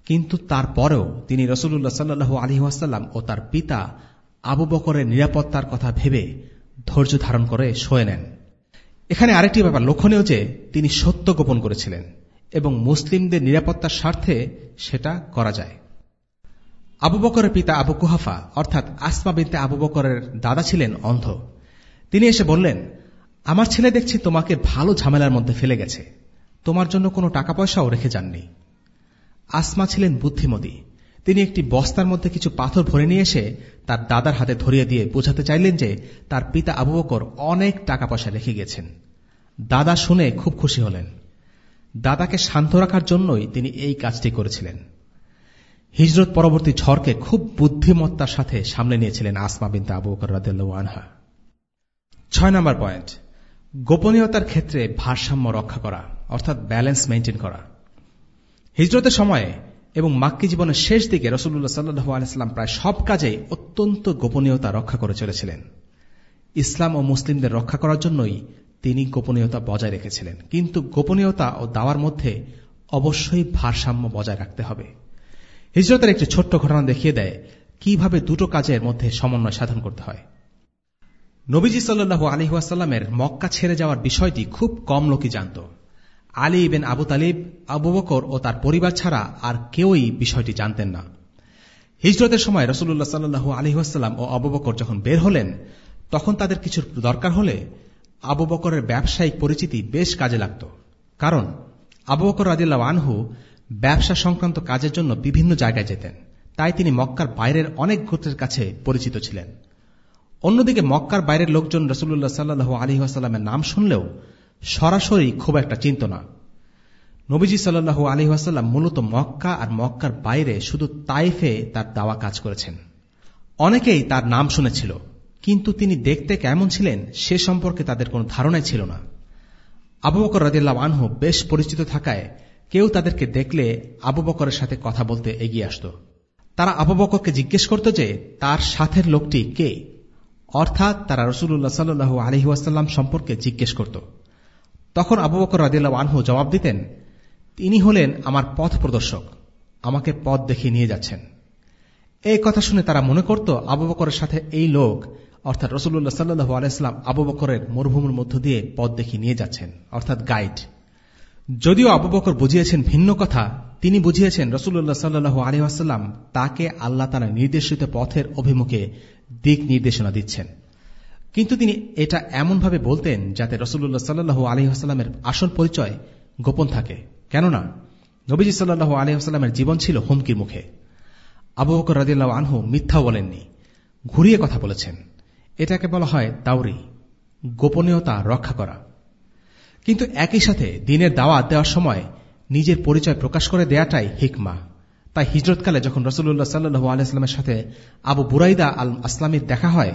Speaker 2: কিন্তু তারপরেও তিনি রসুল্লাহ সাল্লু আলহিহাসাল্লাম ও তার পিতা আবু বকরের নিরাপত্তার কথা ভেবে ধৈর্য ধারণ করে শোয়ে নেন। এখানে আরেকটি ব্যাপার লক্ষণীয় যে, তিনি সত্য গোপন করেছিলেন এবং মুসলিমদের নিরাপত্তার স্বার্থে সেটা করা যায়। আবু বকরের পিতা আবু কুহাফা, অর্থাৎ আসমা বিনতে আবু বকরের দাদা ছিলেন অন্ধ। তিনি এসে বললেন আমার ছেলে দেখছি তোমাকে ভালো ঝামেলার মধ্যে ফেলে গেছে। তোমার জন্য কোনো টাকা পয়সাও রেখে যাননি। আসমা ছিলেন বুদ্ধিমতী। তিনি একটি বস্তার মধ্যে কিছু পাথর ভরে নিয়ে এসে তার দাদার হাতে ধরিয়ে দিয়ে বোঝাতে চাইলেন যে তার পিতা আবু বকর অনেক টাকা পয়সা রেখে গেছেন দাদা শুনে খুব খুশি হলেন। দাদাকে শান্ত রাখার জন্যই তিনি এই কাজটি করেছিলেন। হিজরত পরবর্তী ঝড়কে খুব বুদ্ধিমত্তার সাথে সামলে নিয়েছিলেন আসমা বিনতে আবু বকর আনহা। ছয় নম্বর পয়েন্ট। গোপনীয়তার ক্ষেত্রে ভারসাম্য রক্ষা করা, অর্থাৎ ব্যালেন্স মেনটেন করা। হিজরতের সময়ে এবং মাক্কি জীবনের শেষ দিকে রসুল্লাহ সাল্লু আলাইস্লাম প্রায় সব কাজেই অত্যন্ত গোপনীয়তা রক্ষা করে চলেছিলেন। ইসলাম ও মুসলিমদের রক্ষা করার জন্যই তিনি গোপনীয়তা বজায় রেখেছিলেন। কিন্তু গোপনীয়তা ও দাওয়ার মধ্যে অবশ্যই ভারসাম্য বজায় রাখতে হবে। হিজরতের একটি ছোট্ট ঘটনা দেখিয়ে দেয় কীভাবে দুটো কাজের মধ্যে সমন্বয় সাধন করতে হয়। নবীজি সাল্লু আলহিহাস্লামের মক্কা ছেড়ে যাওয়ার বিষয়টি খুব কম লোকই জানত। আলী ইবেন আবু তালিব, আবু বকর ও তার পরিবার ছাড়া আর কেউই বিষয়টি জানতেন না। হিজরতের সময় রসুল্লাহ সাল্লু আলহিহাস্লাম ও আবু বকর যখন বের হলেন, তখন তাদের কিছুর দরকার হলে আবু বকরের ব্যবসায়িক পরিচিতি বেশ কাজে লাগত। কারণ আবু বকর রাদিল্লা আনহু ব্যবসা সংক্রান্ত কাজের জন্য বিভিন্ন জায়গায় যেতেন। তাই তিনি মক্কার বাইরের অনেক গোত্রের কাছে পরিচিত ছিলেন। অন্যদিকে মক্কার বাইরের লোকজন রসুল্লাহ সাল্লু আলহিহাস্লামের নাম শুনলেও সরাসরি খুব একটা চিন্ত না। নবীজি সাল্লু আলহিহাস্লাম মূলত মক্কা আর মক্কার বাইরে শুধু তাইফে তার দাওয়া কাজ করেছেন। অনেকেই তার নাম শুনেছিল, কিন্তু তিনি দেখতে কেমন ছিলেন সে সম্পর্কে তাদের কোনো ধারণাই ছিল না। আবু বকর রাজিল্লাহ আনহু বেশ পরিচিত থাকায় কেউ তাদেরকে দেখলে আবু বকরের সাথে কথা বলতে এগিয়ে আসত। তারা আবু বকরকে জিজ্ঞেস করত যে, তার সাথের লোকটি কে? অর্থাৎ তারা রসুল্লাহ সাল্লু আলহিউসাল্লাম সম্পর্কে জিজ্ঞেস করত। তখন আবু বকর রাদিল্লা আনহু জবাব দিতেন, তিনি হলেন আমার পথ প্রদর্শক, আমাকে পথ দেখিয়ে নিয়ে যাচ্ছেন। এই কথা শুনে তারা মনে করত, আবু বকরের সাথে এই লোক, অর্থাৎ রসুল্লাহ সাল্লু আলাইস্লাম আবু বকরের মরুভূমির মধ্য দিয়ে পথ দেখিয়ে নিয়ে যাচ্ছেন, অর্থাৎ গাইড। যদিও আবু বকর বুঝিয়েছেন ভিন্ন কথা, তিনি বুঝিয়েছেন রসুল্লাহ সাল্লু আলী আসাল্লাম তাকে আল্লাহ তারা নির্দেশিত পথের অভিমুখে দিক নির্দেশনা দিচ্ছেন। কিন্তু তিনি এটা এমনভাবে বলতেন যাতে রসুল্লাহ সাল্লু আলী আসাল্লামের আসল পরিচয় গোপন থাকে। কেননা, নবীজি সাল্লু আলী আসাল্লামের জীবন ছিল হুমকির মুখে। আবু বকর রাজিল্লাহ আনহু মিথ্যা বলেননি, ঘুরিয়ে কথা বলেছেন। এটাকে বলা হয় দাউরি, গোপনীয়তা রক্ষা করা। কিন্তু একই সাথে দিনের দাওয়াত দেওয়ার সময় নিজের পরিচয় প্রকাশ করে দেয়াটাই হিকমা। তাই হিজরতকালে যখন রসুল্লাহ সাল্লু আলাইস্লামের সাথে আবু বুরাইদা আল আসলামীর দেখা হয়,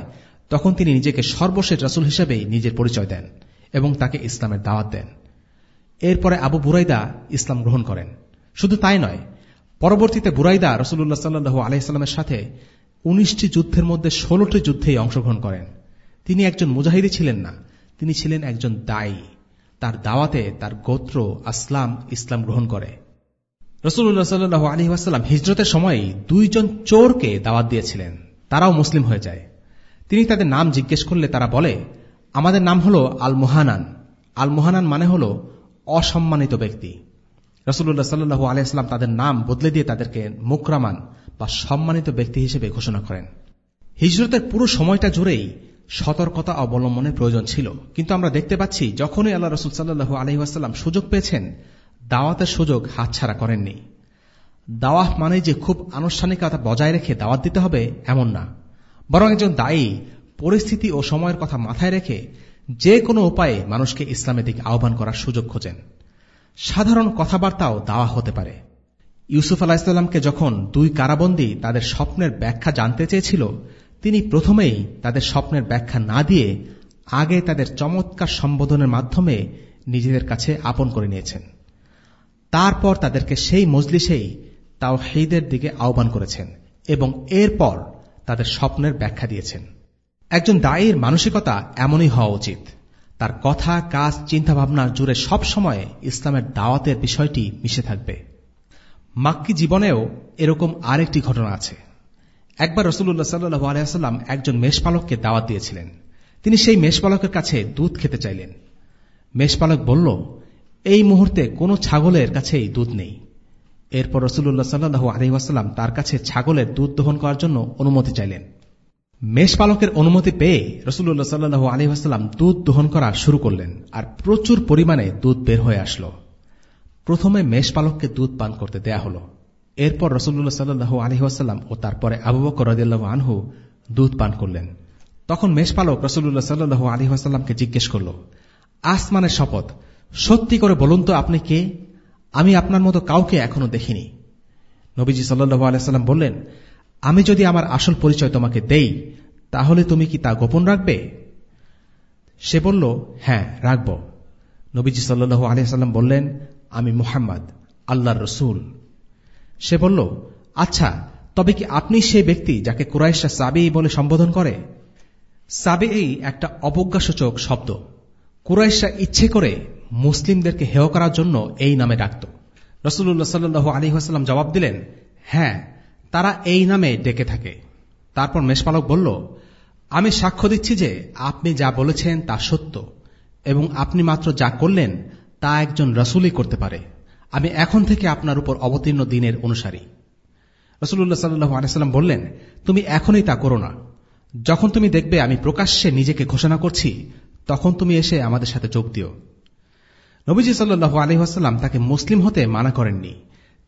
Speaker 2: তখন তিনি নিজেকে সর্বশেষ রসুল হিসেবেই নিজের পরিচয় দেন এবং তাকে ইসলামের দাওয়াত দেন। এরপরে আবু বুরাইদা ইসলাম গ্রহণ করেন। শুধু তাই নয়, পরবর্তীতে বুরাইদা রসুল্লাহ সাল্লু আলাইস্লামের সাথে উনিশটি যুদ্ধের মধ্যে ষোলোটি যুদ্ধেই অংশগ্রহণ করেন। তিনি একজন মুজাহিদি ছিলেন না, তিনি ছিলেন একজন দায়ী। তার দাওয়াতে তার গোত্র আসলাম ইসলাম গ্রহণ করে। রসুল্লাহ সাল্লু আলী ওয়াসাল্লাম হিজরতের সময় দুইজন চোরকে দাওয়াত দিয়েছিলেন। তারাও মুসলিম হয়ে যায়। তিনি তাদের নাম জিজ্ঞেস করলে তারা বলে, আমাদের নাম হল আল মোহানান আল মোহানান মানে হল অসম্মানিত ব্যক্তি। রসুল্লাহ সাল্লু আলিয়াস্লাম তাদের নাম বদলে দিয়ে তাদেরকে মুকরামান বা সম্মানিত ব্যক্তি হিসেবে ঘোষণা করেন। হিজরতের পুরো সময়টা জুড়েই সতর্কতা অবলম্বনের প্রয়োজন ছিল। কিন্তু আমরা দেখতে পাচ্ছি, যখনই আল্লাহ রসুল সাল্লু আলহিহাস্লাম সুযোগ পেয়েছেন দাওয়াতের সুযোগ হাতছাড়া করেননি। দাওয়াহ মানে যে খুব আনুষ্ঠানিকতা বজায় রেখে দাওয়াত দিতে হবে এমন না। বরং একজন দায়ী পরিস্থিতি ও সময়ের কথা মাথায় রেখে যে কোনো উপায়ে মানুষকে ইসলামের দিকে আহ্বান করার সুযোগ খোঁজেন। সাধারণ কথাবার্তাও দাওয়া হতে পারে। ইউসুফ আলাহিসাল্লামকে যখন দুই কারাবন্দী তাদের স্বপ্নের ব্যাখ্যা জানতে চেয়েছিল, তিনি প্রথমেই তাদের স্বপ্নের ব্যাখ্যা না দিয়ে আগে তাদের চমৎকার সম্বোধনের মাধ্যমে নিজেদের কাছে আপন করে নিয়েছেন। তারপর তাদেরকে সেই মজলিসেই তাও হেদের দিকে আহ্বান করেছেন এবং এরপর তাদের স্বপ্নের ব্যাখ্যা দিয়েছেন। একজন দায়ের মানসিকতা এমনই হওয়া উচিত। তার কথা, কাজ চিন্তাভাবনা জুড়ে সব সময় ইসলামের দাওয়াতের বিষয়টি মিশে থাকবে। মাক্কি জীবনেও এরকম আরেকটি ঘটনা আছে। একবার রসুল্লাহ সাল্লু আলিয়াল্লাম একজন মেষপালককে দাওয়াত দিয়েছিলেন। তিনি সেই মেষপালকের কাছে দুধ খেতে চাইলেন। মেষপালক বলল এই মুহূর্তে কোনো ছাগলের কাছেই দুধ নেই। এরপর রসুল্লাহ সাল্লু আলহিহাস্লাম তার কাছে ছাগলের দুধ দহন করার জন্য অনুমতি চাইলেন। মেষপালকের অনুমতি পেয়ে রসুল্লাহ সাল্লু আলহিহাস্লাম দুধ দহন করা শুরু করলেন আর প্রচুর পরিমাণে দুধ বের হয়ে আসলো। প্রথমে মেষপালককে দুধ পান করতে দেয়া হল। এরপর রসুল্লাহ সাল্লু আলহিহাস্লাম ও তারপরে আবু বকর আনহু দুধ পান করলেন। তখন মেষপালক রসুল্লাহ সাল্লু আলহিহাস্লামকে জিজ্ঞেস করল, আসমানের শপথ সত্যি করে বলুন তো আপনি কে? আমি আপনার মতো কাউকে এখনও দেখিনি। নবীজি সাল্লু আলাইসাল্লাম বললেন, আমি যদি আমার আসল পরিচয় তোমাকে দেই, তাহলে তুমি কি তা গোপন রাখবে? সে বলল হ্যাঁ রাখব। নবীজি সাল্লু আলিয়াল্লাম বললেন, আমি মুহাম্মদ, আল্লাহর রসুল। সে বলল আচ্ছা তবে কি আপনি সেই ব্যক্তি যাকে কুরাইশা সাবি বলে সম্বোধন করে? সাবে এই একটা অবজ্ঞাসূচক শব্দ। কুরাইশা ইচ্ছে করে মুসলিমদেরকে হেয় করার জন্য এই নামে ডাকত। রসুল্লাহ সাল্লু আলী হাসাল্লাম জবাব দিলেন হ্যাঁ তারা এই নামে ডেকে থাকে। তারপর মেষপালক বলল, আমি সাক্ষ্য দিচ্ছি যে আপনি যা বলেছেন তা সত্য এবং আপনি মাত্র যা করলেন তা একজন রসুলই করতে পারে। আমি এখন থেকে আপনার উপর অবতীর্ণ দিনের অনুসারী। রসুল্লাহ সাল্লু আলাইসাল্লাম বললেন, তুমি এখনই তা করো না। যখন তুমি দেখবে আমি প্রকাশ্যে নিজেকে ঘোষণা করছি, তখন তুমি এসে আমাদের সাথে যোগ দিও। নবীজি সাল্লু আলহিহাস্লাম তাকে মুসলিম হতে মানা করেননি।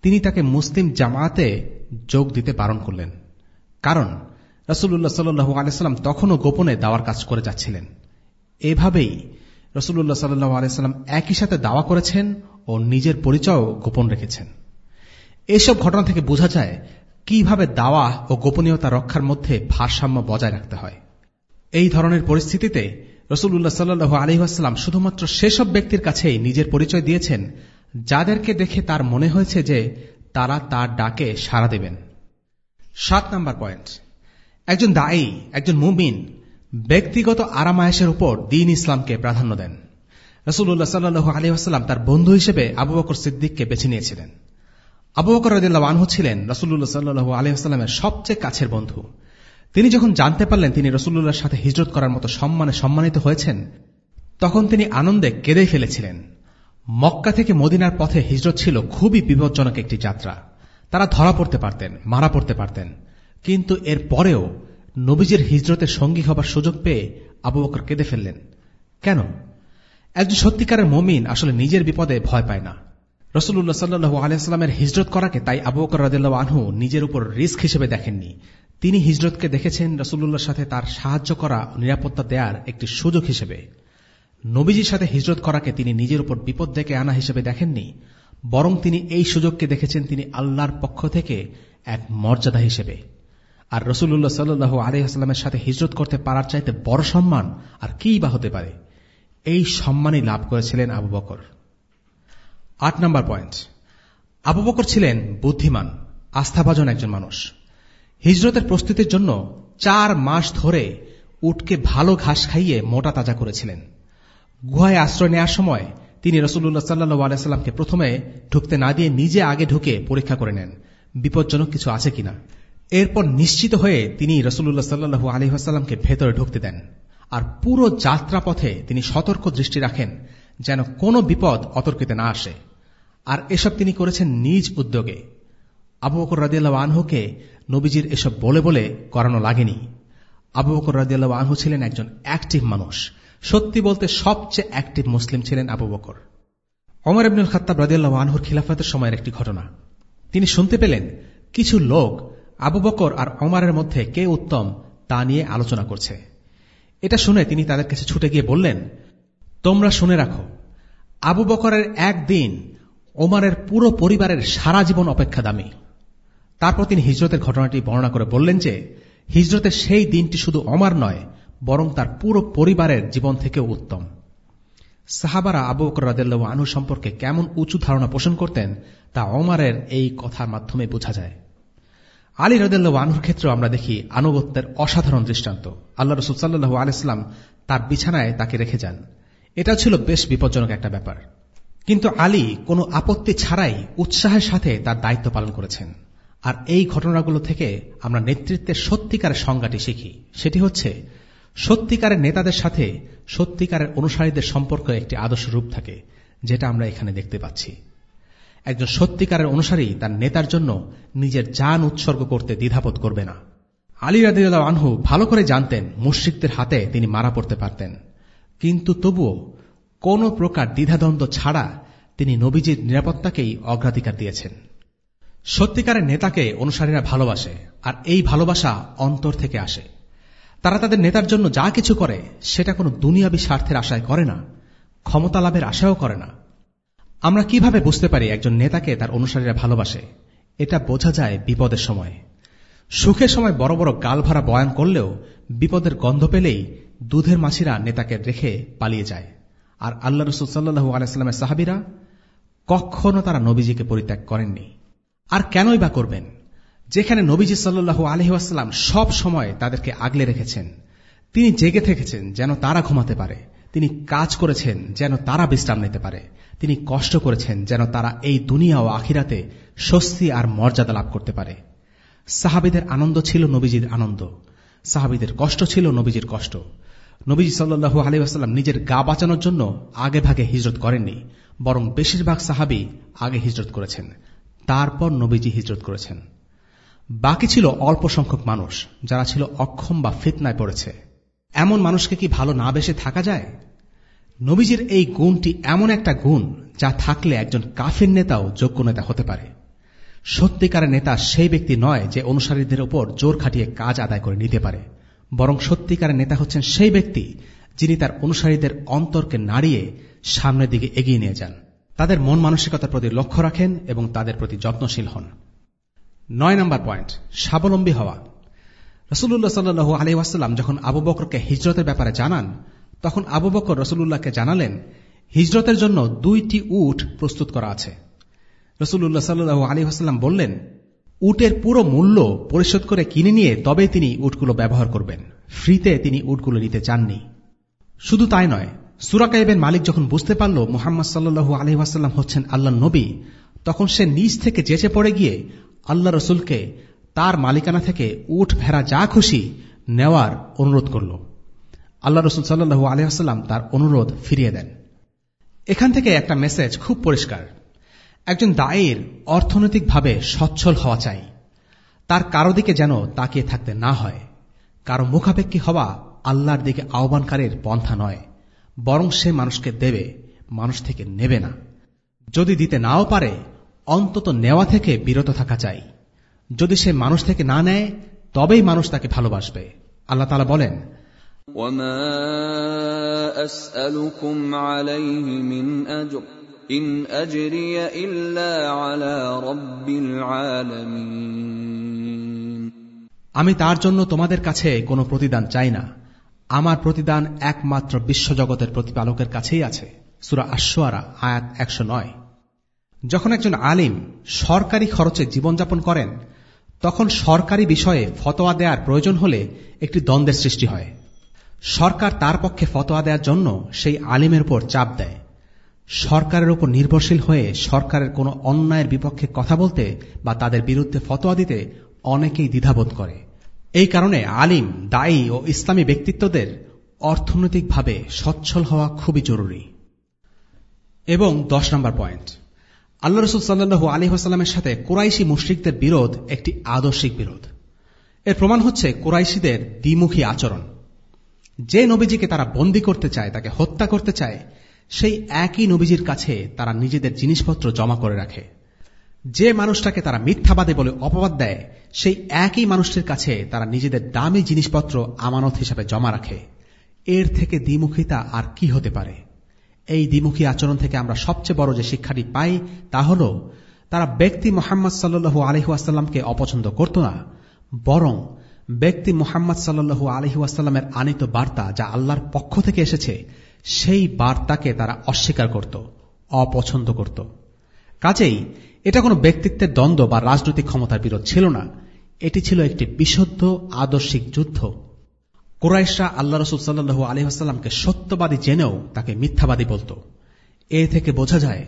Speaker 2: তিনি তাকে মুসলিম জামায়াতে যোগ দিতে বারণ করলেন। কারণ রসুল্লাহ সাল্লু আলাইস্লাম তখনও গোপনে দাওয়ার কাজ করে যাচ্ছিলেন। এভাবেই রসুল্লাহ সাল্লু আলাইস্লাম একই সাথে দাওয়া করেছেন ও নিজের পরিচয়ও গোপন রেখেছেন। এসব ঘটনা থেকে বোঝা যায় কীভাবে দাওয়া ও গোপনীয়তা রক্ষার মধ্যে ভারসাম্য বজায় রাখতে হয়। এই ধরনের পরিস্থিতিতে রসুল্লাহ সাল্লু আলহিহাস্লাম শুধুমাত্র সেসব ব্যক্তির কাছেই নিজের পরিচয় দিয়েছেন, যাদেরকে দেখে তার মনে হয়েছে যে তারা তার ডাকে সাড়া দেবেন। সাত নম্বর পয়েন্ট। একজন দায়ী, একজন মুমিন ব্যক্তিগত আরামায়াসের উপর দিন ইসলামকে প্রাধান্য দেন। রসুল্লাহ সাল্লু আলহিহাস্লাম তার বন্ধু হিসেবে আবু বকর সিদ্দিককে বেছে নিয়েছিলেন। আবু বকর রদিল্লা আনহু ছিলেন রসুল্লাহ সাল্লু আলহিহাস্লামের সবচেয়ে কাছের বন্ধু। তিনি যখন জানতে পারলেন তিনি রসুল্লাহর সাথে হিজরত করার মতো সম্মানে সম্মানিত হয়েছেন, তখন তিনি আনন্দে কেঁদে ফেলেছিলেন। মক্কা থেকে মদিনার পথে হিজরত ছিল খুবই বিপজ্জনক একটি যাত্রা। তারা ধরা পড়তে পারতেন, মারা পড়তে পারতেন। কিন্তু এর পরেও নবীজের হিজরতের সঙ্গী হবার সুযোগ পেয়ে আবু বকর কেঁদে ফেললেন। কেন? একজন সত্যিকারের মমিন আসলে নিজের বিপদে ভয় পায় না। রসুল্লাহ সাল্লু আলিয়াস্লামের হিজরত করাকে তাই আবু বকর রাদিল্লা আনহু নিজের উপর রিস্ক হিসেবে দেখেননি। তিনি হিজরতকে দেখেছেন রসুল্লাহর সাথে তার সাহায্য করা, নিরাপত্তা দেওয়ার একটি সুযোগ হিসেবে। নবীজির সাথে হিজরত করাকে তিনি নিজের উপর বিপদ ডেকে আনা হিসেবে দেখেননি, বরং তিনি এই সুযোগকে দেখেছেন তিনি আল্লাহর পক্ষ থেকে এক মর্যাদা হিসেবে। আর রসুল্লাহ সাল্লু আলিহাস্লামের সাথে হিজরত করতে পারার চাইতে বড় সম্মান আর কি বা হতে পারে, এই সম্মানই লাভ করেছিলেন আবু বকর। আট নম্বর পয়েন্ট। আবু বকর ছিলেন বুদ্ধিমান, আস্থাভাজন একজন মানুষ। হিজরতের প্রস্তুতির জন্য চার মাস ধরে উটকে ভালো ঘাস খাইয়ে মোটা তাজা করেছিলেন। গুহায় আশ্রয় নেওয়ার সময় তিনি রসুল্লাহ সাল্লু আলাইস্লামকে প্রথমে ঢুকতে না দিয়ে নিজে আগে ঢুকে পরীক্ষা করে নেন, বিপজ্জনক কিছু আছে কিনা। এরপর নিশ্চিত হয়ে তিনি রসুল্লাহ সাল্লু আলহিহাস্লামকে ভেতরে ঢুকতে দেন আর পুরো যাত্রাপথে তিনি সতর্ক দৃষ্টি রাখেন যেন কোনো বিপদ অতর্কিতে না আসে। আর এসব তিনি করেছেন নিজ উদ্যোগে। আবু বকর রাজিয়াল্লাহ আনহুকে নবীজির এসব বলে বলে করানো লাগেনি। আবু বকর রাজিয়াল্লাহ আনহু ছিলেন একজন অ্যাক্টিভ মানুষ। সত্যি বলতে সবচেয়ে অ্যাক্টিভ মুসলিম ছিলেন আবু বকর। অমর আব্দুল খাত্তাব রাজিয়াল্লাহ আনহুর খিলাফতের সময়ের একটি ঘটনা। তিনি শুনতে পেলেন, কিছু লোক আবু বকর আর অমারের মধ্যে কে উত্তম তা নিয়ে আলোচনা করছে। এটা শুনে তিনি তাদের কাছে ছুটে গিয়ে বললেন, তোমরা শুনে রাখো, আবু বকরের একদিন ওমারের পুরো পরিবারের সারা জীবন অপেক্ষা দামি। তারপর তিনি হিজরতের ঘটনাটি বর্ণনা করে বললেন যে, হিজরতের সেই দিনটি শুধু অমার নয়, বরং তার পুরো পরিবারের জীবন থেকেও উত্তম। সাহাবারা আবু রাদেল্লা আনু সম্পর্কে কেমন উঁচু ধারণা পোষণ করতেন, তা অমারের এই কথার মাধ্যমে বোঝা যায়। আলী রদেল্লা আনুর ক্ষেত্রেও আমরা দেখি আনুগত্যের অসাধারণ দৃষ্টান্ত। আল্লাহ রসুল সাল্লু আলাইস্লাম তার বিছানায় তাকে রেখে যান। এটা ছিল বেশ বিপজ্জনক একটা ব্যাপার। কিন্তু আলী কোনো আপত্তি ছাড়াই উৎসাহের সাথে তার দায়িত্ব পালন করেছেন। আর এই ঘটনাগুলো থেকে আমরা নেতৃত্বের সত্যিকারের সংজ্ঞাটি শিখি। সেটি হচ্ছে, সত্যিকারের নেতাদের সাথে সত্যিকারের অনুসারীদের সম্পর্ক একটি আদর্শ রূপ থাকে, যেটা আমরা এখানে দেখতে পাচ্ছি। একজন সত্যিকারের অনুসারী তার নেতার জন্য নিজের যান উৎসর্গ করতে দ্বিধাবোধ করবে না। আলী রাদিউল্লাহ আনহু ভালো করে জানতেন মুশ্রিকদের হাতে তিনি মারা পড়তে পারতেন। কিন্তু তবুও কোন প্রকার দ্বিধাদ্বন্দ্ব ছাড়া তিনি নবীজির নিরাপত্তাকেই অগ্রাধিকার দিয়েছেন। সত্যিকারের নেতাকে অনুসারীরা ভালোবাসে, আর এই ভালোবাসা অন্তর থেকে আসে। তারা তাদের নেতার জন্য যা কিছু করে, সেটা কোনো দুনিয়াবী স্বার্থের আশায় করে না, ক্ষমতা লাভের আশাও করে না। আমরা কীভাবে বুঝতে পারি একজন নেতাকে তার অনুসারীরা ভালোবাসে? এটা বোঝা যায় বিপদের সময়। সুখের সময় বড় বড় গাল ভরা বয়ান করলেও বিপদের গন্ধ পেলেই দুধের মাছিরা নেতাকে রেখে পালিয়ে যায়। আর আল্লাহ রসুল সাল্লু আলাইস্লামের সাহাবিরা কখনো তারা নবীজিকে পরিত্যাগ করেননি। আর কেনই বা করবেন? যেখানে নবীজি সাল্লু আলহিহাস্লাম সব সময় তাদেরকে আগলে রেখেছেন, তিনি জেগে থেকেছেন যেন তারা ঘুমাতে পারে, তিনি কাজ করেছেন যেন তারা বিশ্রাম নিতে পারে, তিনি কষ্ট করেছেন যেন তারা এই দুনিয়া ও আখিরাতে স্বস্তি আর মর্যাদা লাভ করতে পারে। সাহাবিদের আনন্দ ছিল নবীজির আনন্দ, সাহাবিদের কষ্ট ছিল নবীজির কষ্ট। নবীজি সাল্লু আলী আসাল্লাম নিজের গা বাঁচানোর জন্য আগে ভাগে হিজরত করেননি, বরং বেশিরভাগ সাহাবি আগে হিজরত করেছেন। তারপর নবীজি হিজরত করেছেন। বাকি ছিল অল্প সংখ্যক মানুষ, যারা ছিল অক্ষম বা ফিতনায় পড়েছে। এমন মানুষকে কি ভালো না বেসে থাকা যায়? নবীজির এই গুণটি এমন একটা গুণ যা থাকলে একজন কাফির নেতাও যোগ্য নেতা হতে পারে। সত্যিকারের নেতা সেই ব্যক্তি নয় যে অনুসারীদের ওপর জোর খাটিয়ে কাজ আদায় করে নিতে পারে। বরং সত্যিকারের নেতা হচ্ছেন সেই ব্যক্তি যিনি তার অনুসারীদের অন্তরকে নাড়িয়ে সামনের দিকে এগিয়ে নিয়ে যান। তাদের মন মানসিকতার প্রতি লক্ষ্য রাখেন এবং তাদের প্রতি যত্নশীল হন। নয় নম্বর পয়েন্ট, স্বাবলম্বী হওয়া। রসুল্লাহ সাল্লু আলহিহাস্লাম যখন আবু বকরকে হিজরতের ব্যাপারে জানান, তখন আবু বকর রসুল্লাহকে জানালেন, হিজরতের জন্য দুইটি উট প্রস্তুত করা আছে। রসুল্লাহ সাল্লু আলহিহাস্লাম বললেন, উটের পুরো মূল্য পরিশোধ করে কিনে নিয়ে তবে তিনি উটগুলো ব্যবহার করবেন। ফ্রিতে তিনি উটগুলো নিতে চাননি। শুধু তাই নয় সুরাকাইবের মালিক যখন বুঝতে পারল মোহাম্মদ সাল্লু আলহিহাস্লাম হচ্ছেন আল্লাহ নবী, তখন সে নিজ থেকে জেচে পড়ে গিয়ে আল্লাহ রসুলকে তার মালিকানা থেকে উঠ ভেড়া যা খুশি নেওয়ার অনুরোধ করল। আল্লাহ রসুল সাল্লু আলহাম তার অনুরোধ ফিরিয়ে দেন। এখান থেকে একটা মেসেজ খুব পরিষ্কার। একজন দায়ের অর্থনৈতিকভাবে সচ্ছল হওয়া চাই। তার কারও দিকে যেন তাকিয়ে থাকতে না হয়। কারও মুখাপেক্ষী হওয়া আল্লাহর দিকে আহ্বানকারীর পন্থা নয়। বরং সে মানুষকে দেবে মানুষ থেকে নেবে না যদি দিতে নাও পারে অন্তত নেওয়া থেকে বিরত থাকা চাই যদি সে মানুষ থেকে না নেয় তবেই মানুষ তাকে ভালোবাসবে আল্লাহ তালা বলেন
Speaker 3: وما أسألكم عليه من أجر إن أجري إلا على رب العالمين
Speaker 2: আমি তার জন্য তোমাদের কাছে কোনো প্রতিদান চাই না আমার প্রতিদান একমাত্র বিশ্বজগতের প্রতিপালকের কাছেই আছে। সুরা আশোয়ারা আয়াত একশো নয়। যখন একজন আলিম সরকারি খরচে জীবনযাপন করেন, তখন সরকারি বিষয়ে ফতোয়া দেওয়ার প্রয়োজন হলে একটি দ্বন্দ্বের সৃষ্টি হয়। সরকার তার পক্ষে ফতোয়া দেওয়ার জন্য সেই আলিমের উপর চাপ দেয়। সরকারের উপর নির্ভরশীল হয়ে সরকারের কোনো অন্যায়ের বিপক্ষে কথা বলতে বা তাদের বিরুদ্ধে ফতোয়া দিতে অনেকেই দ্বিধাবোধ করে। এই কারণে আলিম, দায়ী ও ইসলামী ব্যক্তিত্বদের অর্থনৈতিকভাবে সচ্ছল হওয়া খুবই জরুরি। এবং দশ নম্বর পয়েন্ট, আল্লাহ রসুল সাল্লু আলী হাসাল্লামের সাথে কোরাইশি মুশ্রিকদের বিরোধ একটি আদর্শিক বিরোধ। এর প্রমাণ হচ্ছে কোরাইশিদের দ্বিমুখী আচরণ। যে নবীজিকে তারা বন্দী করতে চায়, তাকে হত্যা করতে চায়, সেই একই নবীজির কাছে তারা নিজেদের জিনিসপত্র জমা করে রাখে। যে মানুষটাকে তারা মিথ্যাবাদে বলে অপবাদ দেয়, সেই একই মানুষটির কাছে তারা নিজেদের দামি জিনিসপত্র আমানত হিসাবে জমা রাখে। এর থেকে দ্বিমুখিতা আর কি হতে পারে? এই দ্বিমুখী আচরণ থেকে আমরা সবচেয়ে বড় যে শিক্ষাটি পাই, তা হল, তারা ব্যক্তি মোহাম্মদ সাল্লু আলহিহাস্লামকে অপছন্দ করত না, বরং ব্যক্তি মোহাম্মদ সাল্লু আলহিহাস্লামের আনিত বার্তা যা আল্লাহর পক্ষ থেকে এসেছে, সেই বার্তাকে তারা অস্বীকার করত, অপছন্দ করত। কাজেই এটা কোনো ব্যক্তিত্বের দ্বন্দ্ব বা রাজনৈতিক ক্ষমতার বিরোধ ছিল না। এটি ছিল একটি বিশুদ্ধ, আদর্শিক যুদ্ধ। কোরাইশরা আল্লাহ রসুল সাল্লু আলহিহাস্লামকে সত্যবাদী জেনেও তাকে মিথ্যাবাদী বলত। এ থেকে বোঝা যায়,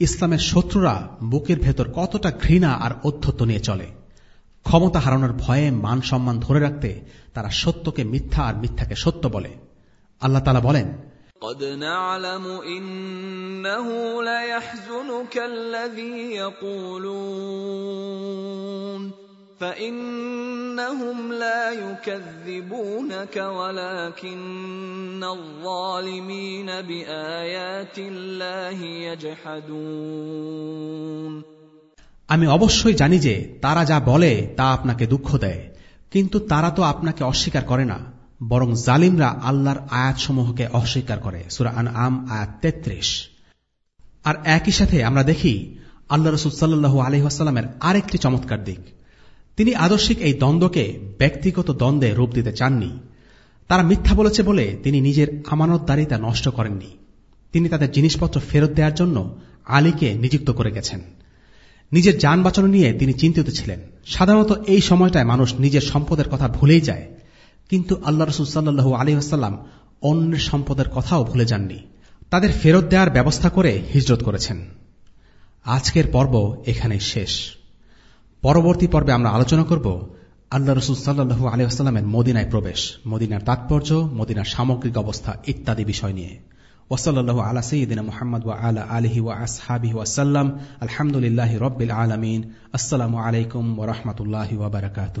Speaker 2: ইসলামের শত্রুরা বুকের ভেতর কতটা ঘৃণা আর অধ্যত্ব নিয়ে চলে। ক্ষমতা হারানোর ভয়ে মান সম্মান ধরে রাখতে তারা সত্যকে মিথ্যা আর মিথ্যাকে সত্য বলে। আল্লাহ বলেন
Speaker 3: قد نعلم إنه ليحزنك الذي يقولون فإنهم لا يكذبونك ولكن الظالمين بآيات الله يجحدون
Speaker 2: আমি অবশ্যই জানি যে তারা যা বলে তা আপনাকে দুঃখ দেয় কিন্তু তারা তো আপনাকে অস্বীকার করে না বরং জালিমরা আল্লাহর আয়াতসমূহকে অস্বীকার করে। সুরা আন আম আয়াত তেত্রিশ। আর একই সাথে আমরা দেখি, আল্লাহ রসুল সাল্লু আলহিহাস্লামের আরেকটি চমৎকার দিক। তিনি আদর্শিক এই দ্বন্দ্বকে ব্যক্তিগত দ্বন্দ্বে রূপ দিতে চাননি। তারা মিথ্যা বলেছে বলে তিনি নিজের আমানতদারিতা নষ্ট করেননি। তিনি তাদের জিনিসপত্র ফেরত দেওয়ার জন্য আলীকে নিযুক্ত করে গেছেন। নিজের যান নিয়ে তিনি চিন্তিত ছিলেন। সাধারণত এই সময়টায় মানুষ নিজের সম্পদের কথা ভুলেই যায়। কিন্তু আল্লাহ রসুল সাল্লু আলী আসাল্লাম অন্যের সম্পদের কথাও ভুলে যাননি। তাদের ফেরত দেওয়ার ব্যবস্থা করে হিজরত করেছেন। আজকের পর্ব এখানে শেষ। পরবর্তী পর্বে আমরা আলোচনা করব আল্লাহ রসুল সাল্লু আলী আসসালামের মদিনায় প্রবেশ, মদিনার তাৎপর্য, মদিনার সামগ্রিক অবস্থা ইত্যাদি বিষয় নিয়ে। ওসল্লাহ আলা সঈদিন মোহাম্মদ ওয়া আলা আলহি ওয়া আসহাবি ওয়াসাল্লাম আলহামদুলিল্লাহ রব্বিল আলমিন। আসসালামু আলাইকুম ওরহমতুল্লাহ ওবরাকাত